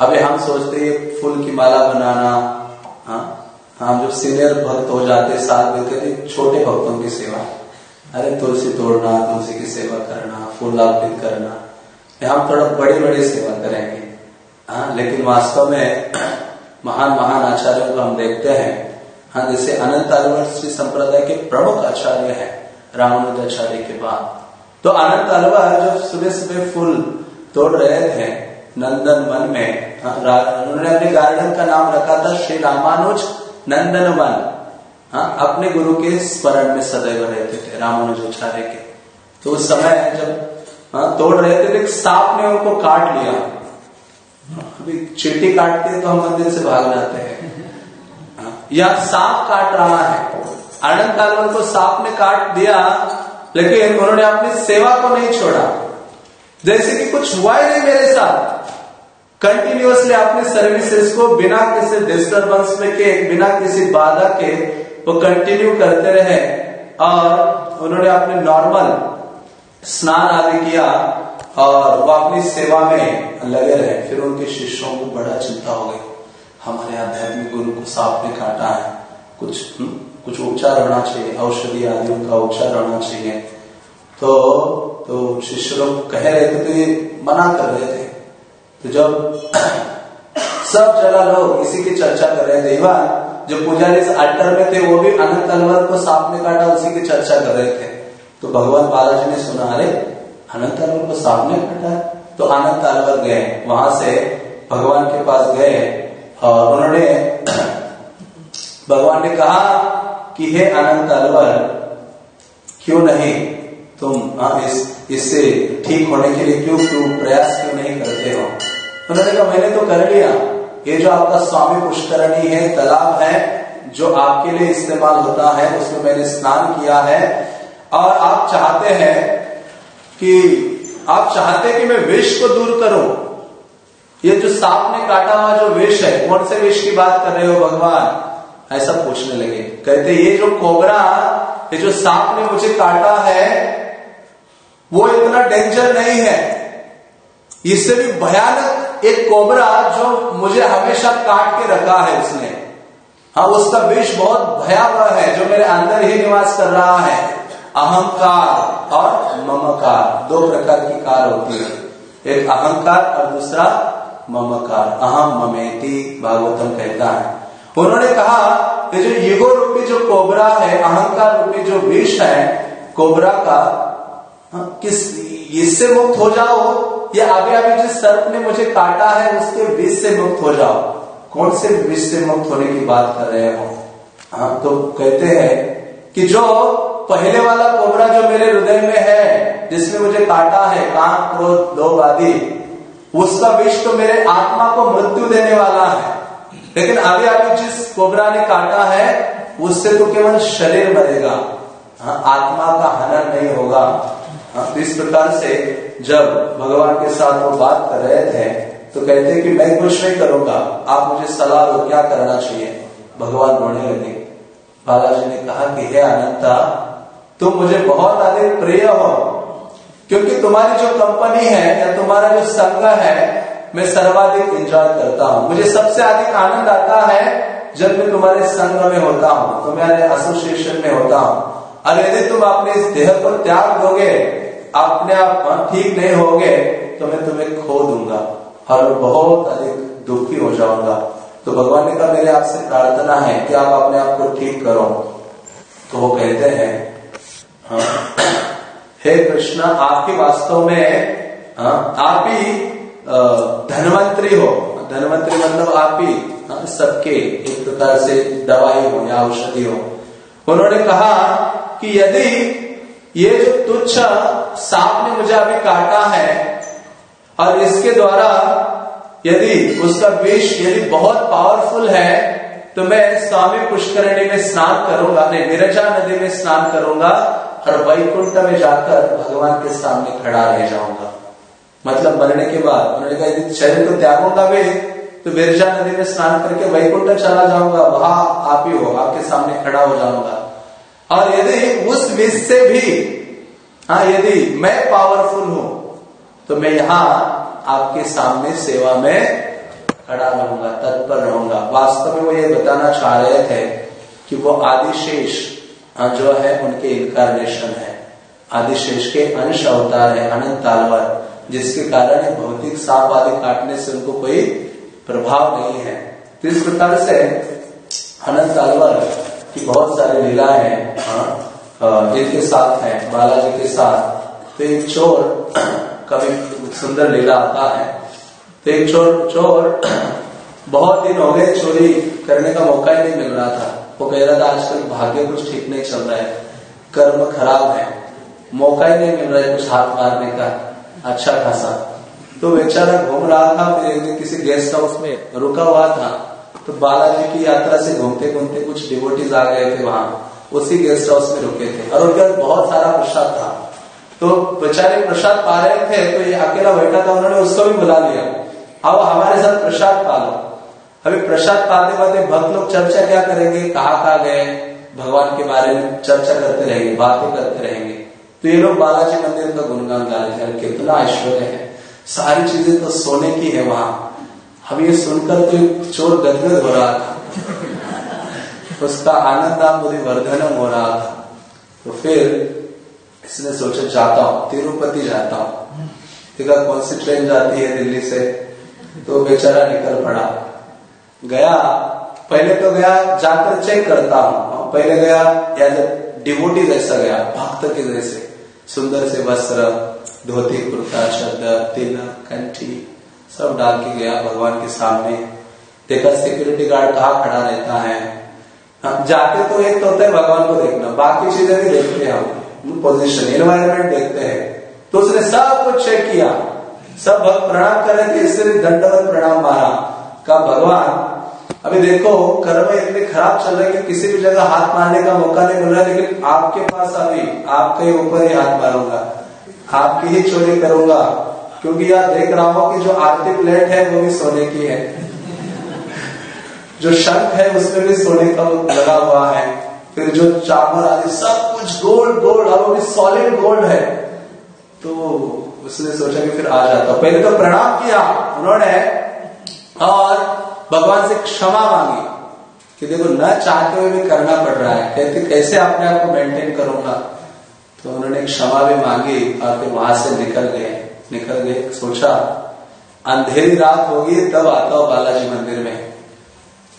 अभी हम सोचते हैं, फूल की माला बनाना हाँ हम जब सीनियर भक्त हो जाते, साथ में छोटे भक्तों की सेवा। अरे तुलसी तोड़ना, तुलसी की सेवा करना, फूल अर्पित करना। हम थोड़ा बड़ी बड़ी सेवा करेंगे। हाँ लेकिन वास्तव में महान महान आचार्यों को हम देखते हैं। हाँ जैसे अनंत अलवर श्री संप्रदाय के प्रमुख आचार्य हैं रामानुजाचार्य के बाद। तो अनंत अलवर जो सुबह सुबह फूल तोड़ रहे थे नंदन वन में। हाँ, उन्होंने अपने गार्डन का नाम रखा था श्री रामानुज नंदन वन। हाँ अपने गुरु के स्मरण में सदैव रहते थे रामानुजाचार्य के। तो उस समय जब हाँ, तोड़ रहे थे तो एक सांप ने उनको काट लिया। अभी चीटी काटते तो हम मंदिर से भाग जाते हैं। हाँ, या सांप काट रहा है। आनंद कालवन को सांप ने काट दिया लेकिन उन्होंने अपनी सेवा को नहीं छोड़ा। जैसे कि कुछ हुआ ही नहीं मेरे साथ। कंटिन्यूसली अपने सर्विसेज़ को बिना किसी डिस्टर्बेंस में के, बिना किसी बाधा के वो कंटिन्यू करते रहे और उन्होंने अपने नॉर्मल स्नान आदि किया और वो अपनी सेवा में लगे रहे। फिर उनके शिष्यों को बड़ा चिंता हो गई। हमारे आध्यात्मिक गुरु को सांप ने काटा है। कुछ हुँ? कुछ उपचार होना चाहिए, औषधि आदि का उपचार होना चाहिए। तो तो शिष्य लोग कह रहे थे तो ये मना कर रहे थे। तो जब सब जगह लोग इसी की चर्चा कर रहे थे जो पुजारी इस में थे, वो भी अनंत अलवर को सांप ने काटा, उसी की चर्चा कर रहे थे। तो भगवान बालाजी ने सुना, अरे, अनंत अलवर को सांप ने काटा? तो अनंत अलवर गए, वहाँ से भगवान के पास गए और उन्होंने भगवान ने कहा कि हे अनंत अलवर क्यों नहीं तुम आ, इस इससे ठीक होने के लिए क्यों क्यों प्रयास क्यों नहीं करते हो? उन्होंने कहा मैंने तो कर लिया। ये जो आपका स्वामी पुष्करणी है तालाब है जो आपके लिए इस्तेमाल होता है उसमें मैंने स्नान किया है और आप चाहते हैं कि आप चाहते हैं कि मैं विष को दूर करूँ? ये जो सांप ने काटा हुआ जो विष है कौन से विष की बात कर रहे हो भगवान? ऐसा पूछने लगे। कहते, ये जो कोबरा, ये जो सांप ने मुझे काटा है, वो इतना डेंजर नहीं है। इससे भी भयानक एक कोबरा जो मुझे हमेशा काट के रखा है उसने। हाँ उसका विष बहुत भयावह है, जो मेरे अंदर ही निवास कर रहा है। अहंकार और ममकार, दो प्रकार की कार होती है। एक अहंकार और दूसरा ममकार। अहम ममेती भागवतम कहता है। उन्होंने कहा कि जो युगो रूपी जो कोबरा है अहंकार रूपी जो विष है कोबरा का हाँ, किस इससे मुक्त हो जाओ। या अभी अभी जिस सर्प ने मुझे काटा है उसके विष से मुक्त हो जाओ। कौन से विष से मुक्त होने की बात कर रहे हो? हाँ तो कहते हैं कि जो पहले वाला कोबरा जो मेरे हृदय में है जिसने मुझे काटा है काम क्रोध लोभ आदि उसका विष तो मेरे आत्मा को मृत्यु देने वाला है। लेकिन अभी अभी जिस कोबरा ने काटा है उससे तो केवल शरीर मरेगा हाँ, आत्मा का हनन नहीं होगा। हाँ, तो इस प्रकार से जब भगवान के साथ वो बात कर रहे थे तो कहते हैं कि मैं कुछ नहीं करूँगा आप मुझे सलाह दो क्या करना चाहिए? भगवान रोने लगे बालाजी ने कहा कि हे अनंता तुम मुझे बहुत अधिक प्रिय हो क्योंकि तुम्हारी जो कंपनी है या तुम्हारा जो संघ है मैं सर्वाधिक एंजॉय करता हूँ। मुझे सबसे अधिक आनंद आता है जब मैं तुम्हारे संग में होता हूँ तुम्हारे एसोसिएशन में होता हूँ। और यदि तुम अपने इस देह को त्याग दोगे अपने आप ठीक नहीं होगे तो मैं तुम्हें खो दूँगा और बहुत अधिक दुखी हो जाऊँगा। तो भगवान ने कहा मेरे आपसे प्रार्थना है कि आप अपने आप को ठीक करो। तो वो कहते हैं हाँ, हे कृष्ण आपके वास्तव में हाँ, आप ही धनवंतरी हो। धनवंतरी मतलब आप ही हाँ, सबके एक प्रकार से दवाई हो या औषधि हो। उन्होंने कहा कि यदि ये जो तुच्छ सांप ने मुझे अभी काटा है और इसके द्वारा यदि उसका विष यदि बहुत पावरफुल है तो मैं स्वामी पुष्करणी में स्नान करूँगा नहीं विरजा नदी में स्नान करूँगा और वैकुंठ में जाकर भगवान के सामने खड़ा रह जाऊँगा। मतलब मरने के बाद उन्होंने कहा यदि शरीर को त्यागूँगा भी तो बिरजा नदी में स्नान करके वैकुंठ चला जाऊँगा वहाँ आप ही हो आपके सामने खड़ा हो जाऊँगा। और यदि उस विष से भी हाँ यदि मैं पावरफुल हूँ तो मैं यहाँ आपके सामने सेवा में खड़ा रहूँगा तत्पर रहूँगा। वास्तव में वो ये बताना चाह रहे थे कि वो आदिशेष हाँ, जो है उनके इनकारनेशन है। आदिशेष के अंश अवतार है अनंत तालवर। जिसके कारण भौतिक सांप आदि काटने से उनको कोई प्रभाव नहीं है। तो इस प्रकार से अनंत तालवर की बहुत सारी लीलाएँ हैं हाँ, इनके साथ है बालाजी के साथ। तो एक चोर कभी सुंदर लीला आता है। तो एक चोर चोर बहुत दिन हो गए चोरी करने का मौका ही नहीं मिल रहा था। वो कह रहा था आजकल भाग्य कुछ ठीक नहीं चल रहा है कर्म खराब है मौका ही नहीं मिल रहा है कुछ हाथ मारने का। अच्छा खासा। तो बेचारा घूम रहा था किसी गेस्ट हाउस में रुका हुआ था। तो बालाजी की यात्रा से घूमते घूमते कुछ डिवोटीज आ गए थे वहाँ। उसी गेस्ट हाउस में रुके थे। और उनके बहुत सारा प्रसाद था। तो बेचारे प्रसाद पा रहे थे तो ये अकेला बैठा था, उन्होंने उसको भी बुला लिया। अब हमारे साथ प्रसाद पा लो अभी प्रसाद पाते पाते भक्त लोग चर्चा क्या करेंगे कहा गए, भगवान के बारे में चर्चा करते रहेंगे, बातें करते रहेंगे। तो ये लोग बालाजी मंदिर का गुणगान गा रहे हैं, कितना ऐश्वर्य है। सारी चीज़ें तो सोने की है वहाँ। हम ये सुनकर तो चोर गदगद हो रहा था। उसका आनंद मुझे वर्धनम हो रहा था। तो फिर इसने सोचा, जाता हूँ। तिरुपति जाता हूँ। देखा कौन सी ट्रेन जाती है दिल्ली से? तो बेचारा निकल पड़ा। गया, पहले तो गया, जाकर चेक करता हूँ। पहले गया एज डिवोटी जैसा गया, भक्त के जैसे। सुंदर से वस्त्र, धोती, कुर्ता शब्द तिलक कंठी, सब डाल के गया भगवान के सामने। देखा सिक्योरिटी गार्ड कहा खड़ा रहता है? जाते तो एक तो होता है भगवान को देखना, बाकी चीज़ें भी देखते हैं हम। पोजिशन एनवायरमेंट देखते हैं। तो उसने सब कुछ चेक किया। सब प्रणाम कर रहे थे इसलिए दंडवत प्रणाम मारा। का भगवान अभी देखो, कर्म इतने खराब चल रहे कि किसी भी जगह हाथ मारने का मौका नहीं मिल रहा, लेकिन आपके पास अभी, आपके ऊपर ही हाथ मारूँगा। आपकी ही चोरी करूँगा। क्योंकि यार देख रहा हूँ कि जो आरती प्लेट है, वो भी सोने की है। जो शंख है, उसमें भी सोने का लगा हुआ है। फिर जो चावल, आदि, सब कुछ गोल्ड गोल्ड और वो भी सॉलिड गोल्ड है। तो उसने सोचा कि फिर आ जाता पहले तो प्रणाम किया। उन्होंने, और भगवान से क्षमा मांगी कि देखो, न चाहते हुए भी करना पड़ रहा है। कहते, कैसे अपने आप को मेंटेन करूँगा? तो उन्होंने क्षमा भी मांगी और फिर वहाँ से निकल गए। निकल गए, सोचा, अंधेरी रात होगी, तब आता हो बालाजी मंदिर में।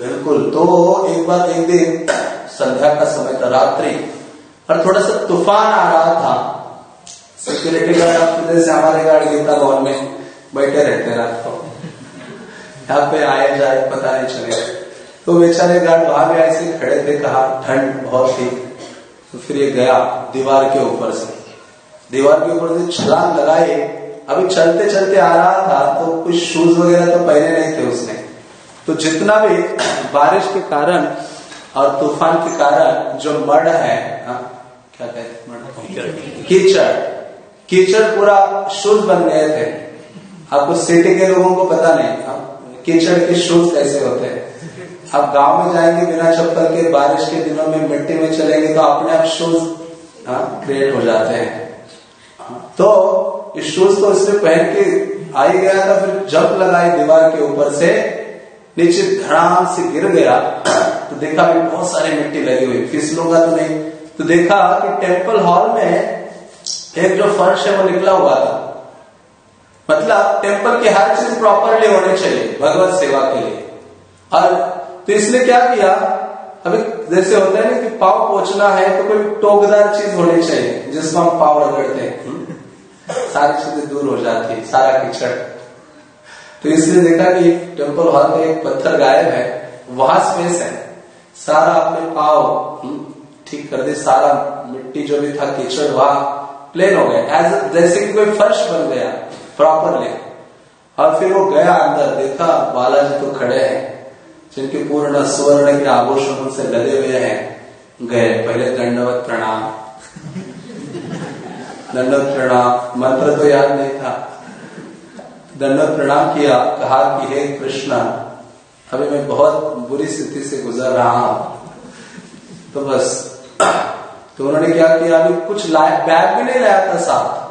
बिल्कुल तो एक बार, एक दिन, संध्या का समय था, रात्रि, और थोड़ा सा तूफ़ान आ रहा था। सिक्योरिटी गार्ड जैसे हमारे गाड़ी गीता भवन में बैठे रहते रात को। यहाँ पे आए जाए पता नहीं चले। तो बेचारे गार्ड वहाँ भी ऐसे खड़े थे कहा ठंड बहुत थी। तो फिर ये गया दीवार के ऊपर से। दीवार के ऊपर से छलांग लगाए अभी चलते चलते आ रहा था तो कुछ शूज़ वगैरह तो पहने नहीं थे उसने। तो जितना भी बारिश के कारण और तूफ़ान के कारण जो मड है हाँ, क्या कहते कीचड़। कीचड़। पूरा शूज़ बन गए थे। आपको सिटी के लोगों को पता नहीं हाँ, कीचड़ के शूज़ कैसे होते हैं? आप गाँव में जाएँगे बिना चप्पल के, बारिश के दिनों में मिट्टी में चलेंगे तो अपने आप शूज़ क्रिएट हो जाते हैं। तो इस शूज़ को उसने पहन के आ ही गया था, फिर जंप लगाई दीवार के ऊपर से, नीचे धड़ाम से गिर गया। तो देखा भी बहुत सारी मिट्टी लगी हुई फिसलूँगा तो नहीं। तो देखा कि टेंपल हॉल में एक जो फर्श है, वो निकला हुआ था। मतलब टेंपल की हर चीज़ प्रॉपरली होनी चाहिए भगवत सेवा के लिए। और तो इसने क्या किया? अभी जैसे होता है ना कि पाव पोचना है तो कोई टोकदार चीज़ होनी चाहिए, जिसको हम पाव रगड़ते हैं। सारी चीज़ें दूर हो जाती है, सारा किचड़। तो इसलिए देखा कि टेंपल हॉल में एक पत्थर गायब है, वहाँ स्पेस है। सारा अपने पाव ठीक कर दे, सारा मिट्टी जो भी था, कीचड़ वहाँ प्लेन हो गया। एज जैसे कि कोई फर्श बन गया। प्रॉपरली और फिर वो गया अंदर, देखा बालाजी तो खड़े हैं, जिनके पूर्ण स्वर्ण के आभूषण से लदे हुए हैं। गए, पहले दंडवत प्रणाम। दंडवत प्रणाम, मंत्र तो याद नहीं था। दंडवत प्रणाम किया, कहा कि हे कृष्ण, अभी मैं बहुत बुरी स्थिति से गुजर रहा हूँ। तो बस तो उन्होंने क्या किया, अभी कुछ लाया बैग भी नहीं लाया था साथ।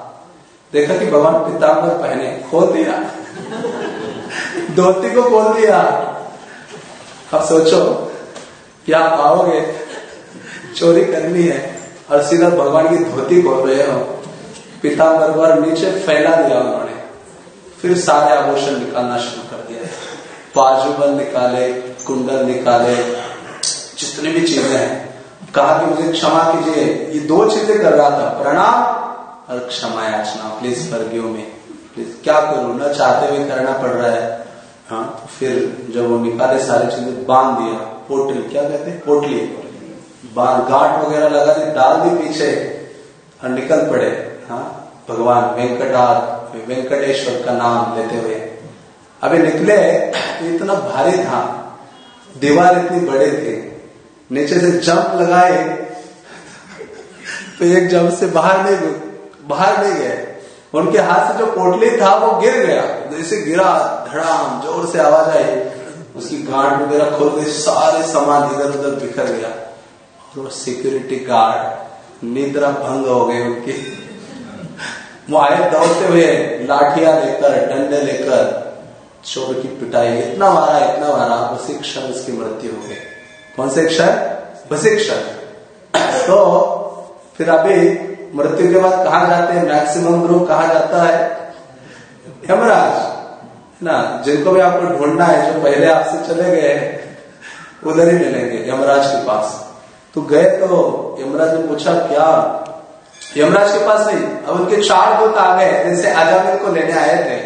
देखा कि भगवान पिताम्बर पहने, खोल दिया। धोती को खोल दिया। अब सोचो, क्या पाओगे? चोरी करनी है और सीधा भगवान की धोती खोल रहे हो। पिताम्बर पर नीचे फैला दिया उन्होंने। फिर सारे आभूषण निकालना शुरू कर दिया बाजूबल निकाले, कुंडल निकाले, जितनी भी चीज़ें हैं। कहा कि मुझे क्षमा कीजिए। ये दो चीज़ें कर रहा था। प्रणाम। और क्षमा याचना प्लीज़ फर्गियो में। प्लीज़ क्या करूँ? न चाहते हुए करना पड़ रहा है। हाँ तो फिर जब वो निकाले सारी चीज़ें, बाँध दिया, पोटली, क्या कहते हैं? पोटली। बाँध, गांठ वगैरह लगा दी, डाल दी पीछे, और निकल पड़े। हाँ भगवान वेंकटार वेंकटेश्वर का नाम लेते हुए। अभी निकले तो इतना भारी था। दीवार इतनी बड़े थे। नीचे से जंप लगाए तो एक जंप से बाहर नहीं बाहर नहीं गए। उनके हाथ से जो पोटली था, वो गिर गया। जैसे गिरा, धड़ाम, ज़ोर से आवाज़ आई। उसकी गांठ वगैरह खोल गई, सारे सामान इधर उधर बिखर गया। और वो सिक्योरिटी गार्ड निद्रा भंग हो गई उनकी। वो आए, दौड़ते हुए लाठिया लेकर, डंडे लेकर, चोर की पिटाई इतना मारा इतना मारा उसी क्षण उसकी मृत्यु हो गई। कौन से क्षण? बसे क्षण। तो फिर अभी मृत्यु के बाद कहा जाते हैं? मैक्सिमम ग्रुप कहा जाता है? यमराज ना? जिनको भी आपको ढूंढना है, जो पहले आपसे चले गए उधर ही मिलेंगे यमराज के पास। तो गए तो यमराज ने पूछा, क्या? यमराज के पास नहीं, अब उनके चार दूत आ गए जैसे आजामिल को लेने आए थे।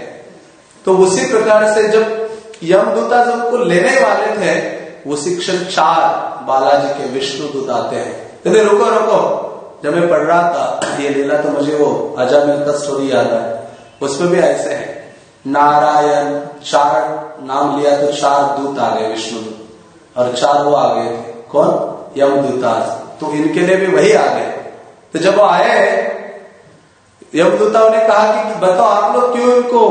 तो उसी प्रकार से जब यमदूता जब उनको लेने वाले थे उसी क्षण चार बालाजी के विष्णु दूत आते हैं। कहते रुको रुको। जब मैं पढ़ रहा था, ये लीला तो मुझे वो अजामिल का स्टोरी याद है उसमें भी ऐसे है। नारायण चार नाम लिया तो चार दूत आ गए विष्णु और चार वो आ गए कौन? यमदूताज तो इनके लिए भी वही आ गए। तो जब वो आए यमदूताओं ने कहा कि बताओ, आप लोग क्यों इनको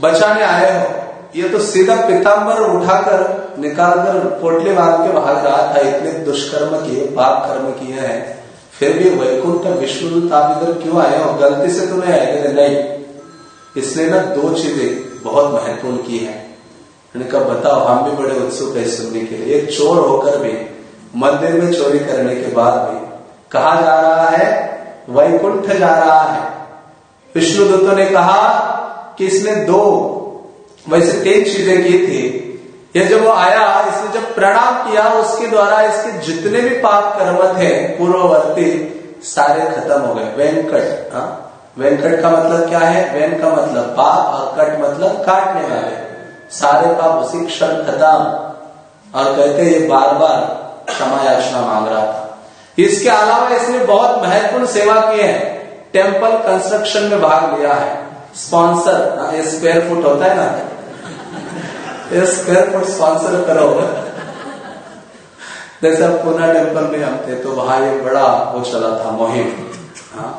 बचाने आए हो? ये तो सीधा पिताम्बर उठाकर, निकालकर पोटली मार के भाग रहा था। इतने दुष्कर्म किए, पाप कर्म किए हैं। फिर भी वैकुंठ विष्णु आप इधर क्यों आए हो? गलती से तो नहीं आए नहीं। इसने ना दो चीज़ें बहुत महत्वपूर्ण की है। कहा, बताओ, हम भी बड़े उत्सुक है सुनने के लिए। एक चोर होकर भी, मंदिर में चोरी करने के बाद भी, कहा जा रहा है, वैकुंठ जा रहा है। विष्णु दत्तों ने कहा कि इसने दो, वैसे तीन चीज़ें की थी। ये जब वो आया, इसने जब प्रणाम किया, उसके द्वारा इसके जितने भी पाप कर्म थे पूर्ववर्ती, सारे खत्म हो गए। वेंकट हाँ? वेंकट का मतलब क्या है? वेन का मतलब पाप और कट मतलब काटने वाले। सारे पाप उसी क्षण खत्म। और कहते ये बार बार क्षमा याचना मांग रहा था। इसके अलावा इसने बहुत महत्वपूर्ण सेवा की है। टेंपल कंस्ट्रक्शन में भाग लिया है। स्पॉन्सर स्क्वेयर फुट होता है ना? स्क्वेयर फुट स्पॉन्सर करो। जैसे पूना टेंपल में हम थे तो वहाँ ये बड़ा वो चला था, मुहिम। हाँ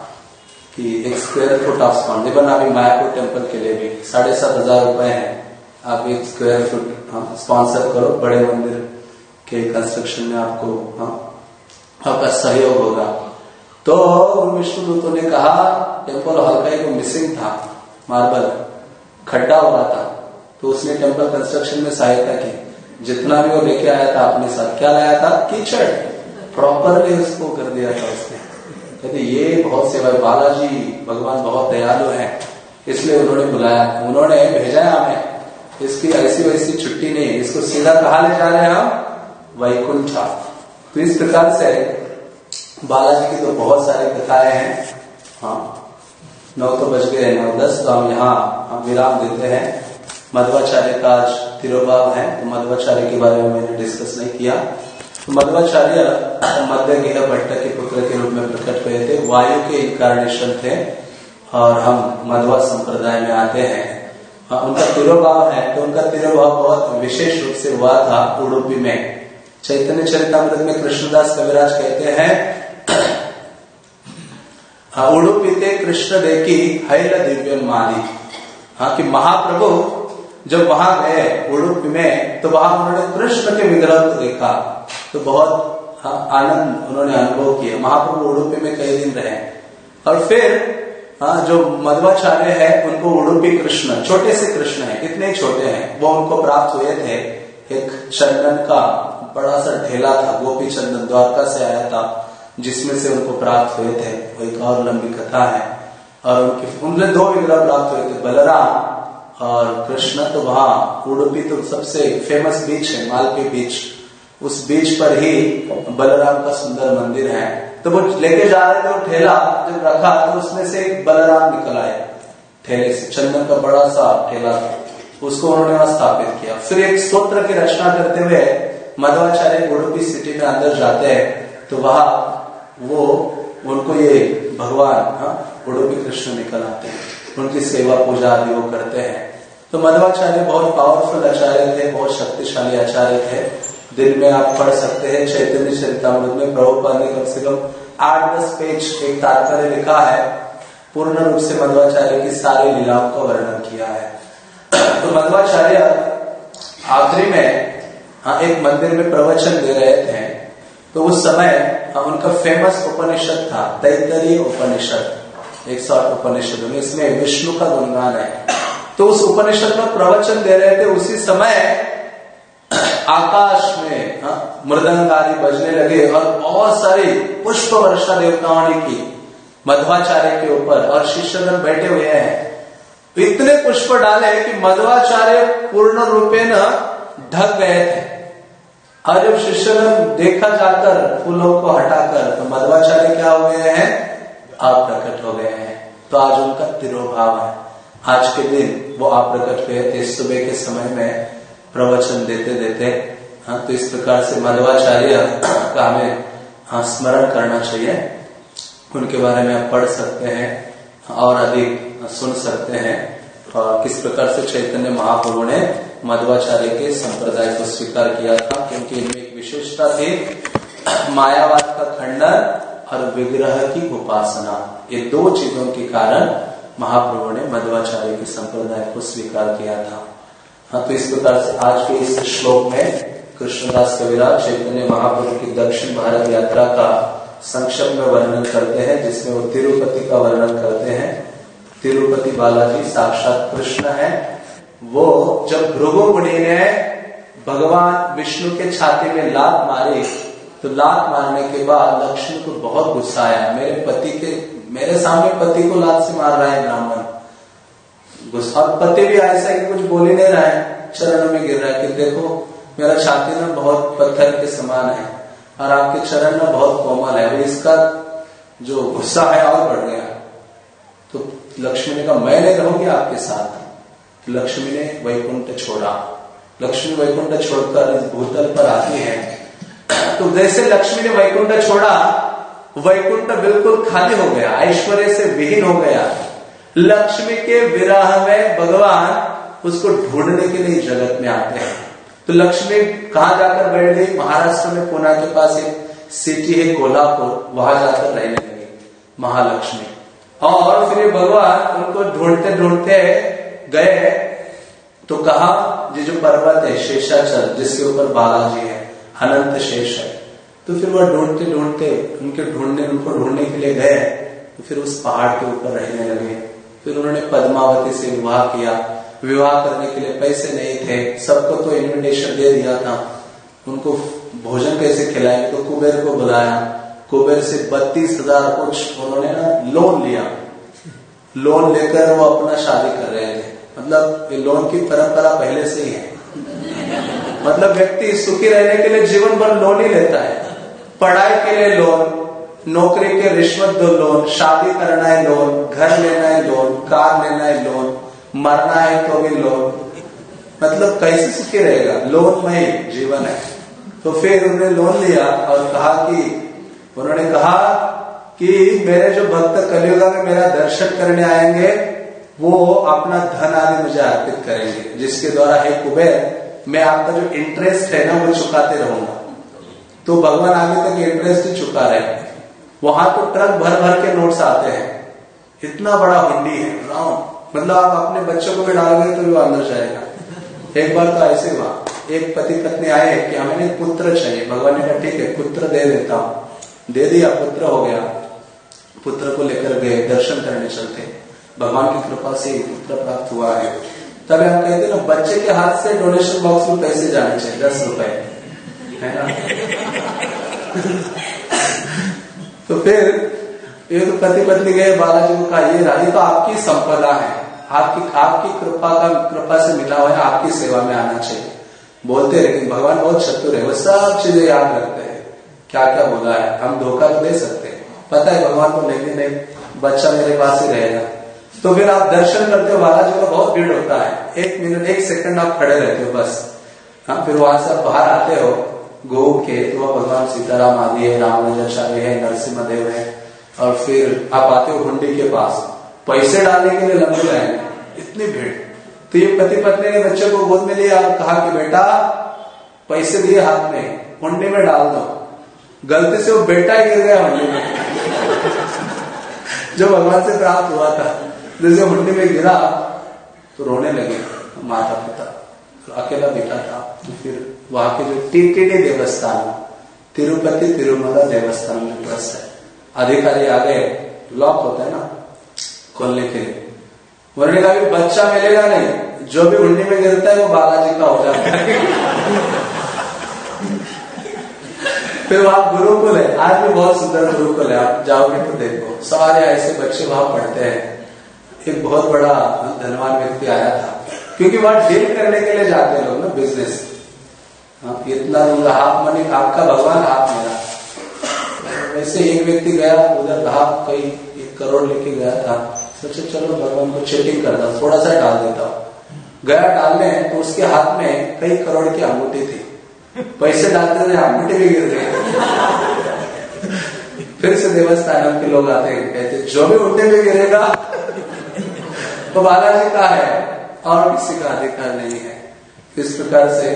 कि एक square foot of sponsor even अभी मायापुर टेंपल के लिए भी साढ़े सात हज़ार रुपए है। आप एक स्क्वेयर फुट स्पॉन्सर करो, बड़े मंदिर के कंस्ट्रक्शन में आपको हाँ आपका सहयोग होगा। तो विष्णु दूतों ने कहा टेंपल हल्का एक मिसिंग था मार्बल खड्डा हुआ था। तो उसने टेंपल कंस्ट्रक्शन में सहायता की। जितना भी वो लेके आया था अपने साथ। क्या लाया था? कीचड़। प्रॉपरली उसको कर दिया था उसने। कहते, ये बहुत सेवा बालाजी, भगवान बहुत दयालु है। इसलिए उन्होंने बुलाया। उन्होंने भेजा है हमें। इसकी ऐसी वैसी छुट्टी नहीं। इसको सीधा कहा ले जा रहे हैं हम? वैकुंठा। तो इस प्रकार से बालाजी की तो बहुत सारी कथाएँ हैं। हाँ। नौ तो बज गए नौ दस तो हम यहाँ, हम विराम देते हैं। मध्वाचार्य का आज तिरुभाव है तो मध्वाचार्य के बारे में मैंने डिस्कस नहीं किया। तो मध्वाचार्य मध्य गिर भट्ट के पुत्र के रूप में प्रकट हुए थे वायु के इनकारनेशन थे और हम मध्वा संप्रदाय में आते हैं। हाँ, उनका तिरुभाव है तो उनका तिरुभाव बहुत विशेष रूप से हुआ था उडुपी में। चैतन्य चरितमृत में कृष्णदास कविराज कहते हैं उड़ुपी उडुपीते कृष्ण देखी हैल दिव्य माली हाँ कि महाप्रभु जब वहाँ गए उड़ुपी में तो वहाँ उन्होंने कृष्ण के विग्रह को देखा। तो बहुत हाँ, आनंद उन्होंने अनुभव किया। महाप्रभु उड़ुपी में कई दिन रहे। और फिर हाँ जो मध्वाचार्य है उनको उड़ुपी कृष्ण छोटे से कृष्ण है इतने छोटे हैं वो उनको प्राप्त हुए थे। एक चंदन का बड़ा सा ढेला था गोपी चंदन द्वारका से आया था जिसमें से उनको प्राप्त हुए थे। वो एक और लंबी कथा है। और उनके उनके दो विग्रह प्राप्त हुए थे बलराम और कृष्ण तो वहाँ उड़ुपी तो सबसे फ़ेमस बीच है मालपी बीच उस बीच पर ही बलराम का सुंदर मंदिर है। तो वो लेके जा रहे थे वो ठेला जब रखा तो उसमें से एक बलराम निकल आए। ठेले से चंदन का बड़ा सा ठेला उसको उन्होंने वहाँ स्थापित किया। फिर एक स्त्रोत्र की रचना करते हुए मध्वाचार्य उड़ुपी सिटी में अंदर जाते हैं। तो वहाँ वो उनको ये भगवान हाँ, उड़ुपी कृष्ण निकल आते हैं। उनकी सेवा पूजा आदि वो करते हैं। तो मध्वाचार्य बहुत पावरफुल आचार्य थे बहुत शक्तिशाली आचार्य थे। दिन में आप पढ़ सकते हैं चैतन्य चरितमृत में प्रभुपाद ने कम से कम आठ दस पेज एक तात्पर्य लिखा है। पूर्ण रूप से मध्वाचार्य की सारी लीलाओं का वर्णन किया है। तो मध्वाचार्य आखिरी में हाँ एक मंदिर में प्रवचन दे रहे थे। तो उस समय हाँ, उनका फ़ेमस उपनिषद था तैतरीय उपनिषद। एक सौ उपनिषद में इसमें विष्णु का गुणगान है। तो उस उपनिषद में प्रवचन दे रहे थे उसी समय आकाश में हाँ, मृदंग आदि बजने लगे और बहुत सारी पुष्प वर्षा देवताओं ने की। मध्वाचार्य के ऊपर और शिष्यगण बैठे हुए हैं। इतने पुष्प डाले कि मध्वाचार्य पूर्ण रूपे न ढक गए थे। और जब शिष्यगण देखा जाकर फूलों को हटाकर तो मध्वाचार्य क्या हो गए हैं? आप प्रकट हो गए हैं। तो आज उनका तिरोभाव है। आज के दिन वो आप प्रकट हुए थे। सुबह के समय में प्रवचन देते देते हाँ तो इस प्रकार से मध्वाचार्य का हमें हाँ स्मरण करना चाहिए। उनके बारे में आप पढ़ सकते हैं, और अधिक सुन सकते हैं। और किस प्रकार से चैतन्य महाप्रभु ने मध्वाचार्य के संप्रदाय को स्वीकार किया था, क्योंकि इनमें एक विशेषता थी, मायावाद का खंडन और विग्रह की उपासना। ये दो चीज़ों के कारण महाप्रभु ने मध्वाचार्य के संप्रदाय को स्वीकार किया था। हाँ तो इस प्रकार से आज के इस श्लोक में कृष्णदास कविराज चैतन्य महाप्रभु की दक्षिण भारत यात्रा का संक्षेप में वर्णन करते हैं, जिसमें वो तिरुपति का वर्णन करते हैं। तिरुपति बालाजी, साक्षात कृष्ण है। वो जब भृगु मुनि ने भगवान विष्णु के छाती में लात मारी तो लात मारने के बाद लक्ष्मी को बहुत गुस्सा आया। मेरे पति के, मेरे सामने पति को लात से मार रहा है ब्राह्मण। गुस्सा पति भी ऐसा कि कुछ बोल ही नहीं रहा है। चरणों में गिर रहा है कि देखो, मेरा छाती ना बहुत पत्थर के समान है और आपके चरण में बहुत कोमल है। इसका जो गुस्सा है और बढ़ गया। तो लक्ष्मी ने कहा, मैं नहीं रहूँगी आपके साथ। लक्ष्मी ने वैकुंठ छोड़ा। लक्ष्मी वैकुंठ छोड़कर इस भूतल पर आती है। तो जैसे लक्ष्मी ने वैकुंठ छोड़ा, वैकुंठ बिल्कुल खाली हो गया, ऐश्वर्य से विहीन हो गया। लक्ष्मी के विराह में भगवान उसको ढूँढने के लिए जगत में आते हैं। तो लक्ष्मी कहा जाकर बैठ गई? महाराष्ट्र में पुना के पास एक सिटी है, कोल्हापुर, वहाँ जाकर रहने लगी महालक्ष्मी। और फिर भगवान उनको ढूंढते ढूंढते गए। तो कहा जो पर्वत है, शेषाचल, जिसके ऊपर बालाजी है अनंत शेष है। तो फिर वह ढूंढते ढूंढते, उनके ढूँढने, उनको ढूँढने के लिए गए। तो फिर उस पहाड़ के ऊपर रहने लगे। फिर उन्होंने पद्मावती से विवाह किया। विवाह करने के लिए पैसे नहीं थे। सबको तो इनविटेशन दे दिया था। उनको भोजन कैसे खिलाए? तो कुबेर को बुलाया। कुबेर से बत्तीस हज़ार कुछ उन्होंने ना लोन लिया। लोन लेकर वो अपना शादी कर रहे थे। मतलब ये लोन की परंपरा पहले से ही है। मतलब व्यक्ति सुखी रहने के लिए जीवन भर लोन ही लेता है। पढ़ाई के लिए लोन, नौकरी के रिश्वत दो लोन, शादी करना है लोन, घर लेना है लोन, कार लेना है लोन, मरना है तो भी लोन। मतलब कैसे सुखी रहेगा? लोन में जीवन है। तो फिर उन्होंने लोन लिया और कहा कि, उन्होंने कहा कि मेरे जो भक्त कलियुगा में मेरा दर्शन करने आएँगे, वो अपना धन आदि मुझे अर्पित करेंगे, जिसके द्वारा है कुबेर मैं आपका जो इंटरेस्ट है ना, वो चुकाते रहूँगा। तो भगवान आगे तक इंटरेस्ट ही चुका रहे वहाँ तो ट्रक भर भर के नोट्स आते हैं। इतना बड़ा हुंडी है राउंड मतलब आप अपने बच्चों को भी डालोगे तो वो अंदर जाएगा। एक बार तो ऐसे हुआ। एक पति पत्नी आए कि हमें पुत्र चाहिए। भगवान ने कहा, ठीक है, पुत्र दे देता हूँ। दे दिया, पुत्र हो गया। पुत्र को लेकर गए, दर्शन करने चलते। भगवान की कृपा से पुत्र प्राप्त हुआ है। तब हम कहते ना, बच्चे के हाथ से डोनेशन बॉक्स में पैसे जाने चाहिए, दस रुपए। है ना? तो फिर, ये तो पति पत्नी गए, बालाजी को कहा, ये राज़ी तो आपकी संपदा है। आपकी आपकी कृपा का, कृपा से मिला हुआ है, आपकी सेवा में आना चाहिए। बोलते, लेकिन भगवान बहुत चतुर है, वो सब चीज़ें याद रखते हैं। क्या क्या बोला है? हम धोखा तो दे सकते हैं। पता है, भगवान को लेकिन नहीं, बच्चा मेरे पास ही रहेगा। तो फिर आप दर्शन करते हो, बालाजी का बहुत भीड़ होता है। एक मिनट, एक सेकंड आप खड़े रहते हो, बस। हाँ फिर वहाँ से बाहर आते हो, घूम के तो वह भगवान सीताराम आदि है रामानुजाचार्य है नरसिम्हा देव है, और फिर आप आते हो हुंडी के पास। पैसे डालने के लिए लंबी लाइन इतनी भीड़। तो ये पति पत्नी ने बच्चे को गोद में लिया और कहा कि बेटा, पैसे दिए हाथ में, हुंडी में डाल दो। गलती से वो बेटा गिर गया हुंडी में। जो भगवान से प्राप्त हुआ था। जैसे हुंडी में गिरा तो रोने लगे माता पिता तो अकेला बेटा था तो फिर वहाँ के जो टीटीडी देवस्थान, तिरुपति तिरुमला देवस्थान में ट्रस्ट है। अधिकारी आ गए लॉक होता है ना, खोलने के लिए। उन्होंने कहा बच्चा मिलेगा नहीं, जो भी हुंडी में गिरता है, वो बालाजी का हो जाता है फिर वहाँ गुरुकुल है, आज भी बहुत सुंदर गुरुकुल है, आप जाओगे तो देखो, सारे ऐसे बच्चे वहाँ पढ़ते हैं। एक बहुत बड़ा धनवान व्यक्ति आया था। क्योंकि वहाँ डील करने के लिए जाते लोग ना बिज़नेस हाँ इतना दूँगा हाथ मनी आपका भगवान हाथ मेरा वैसे एक व्यक्ति गया, उधर हाथ कई एक करोड़ लेके गया था। सोचे, चलो, भगवान को चेटिंग करता थोड़ा सा डाल देता हूँ। गया डालने तो उसके हाथ में कई करोड़ की अंगूठी थी। पैसे डालते थे, अंगूठी भी गिर गए फिर से देवस्थानम के लोग आते हैं, कहते, जो भी उठने में गिरेगा तो बालाजी का है और किसी का अधिकार नहीं है। इस प्रकार से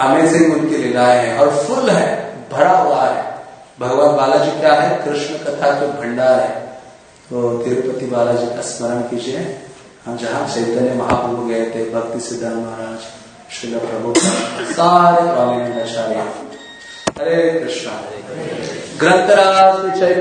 अमेजिंग उनकी लीलाएँ हैं और फुल है, भरा हुआ है। भगवान बालाजी क्या है? कृष्ण कथा के भंडार है। तो तिरुपति बालाजी का स्मरण कीजिए। हम जहाँ चैतन्य महाप्रभु गए थे, भक्ति सिद्धार्थ महाराज, श्रील प्रभु सारे आचार्य हरे कृष्णा। ग्रंथराज चैतन्य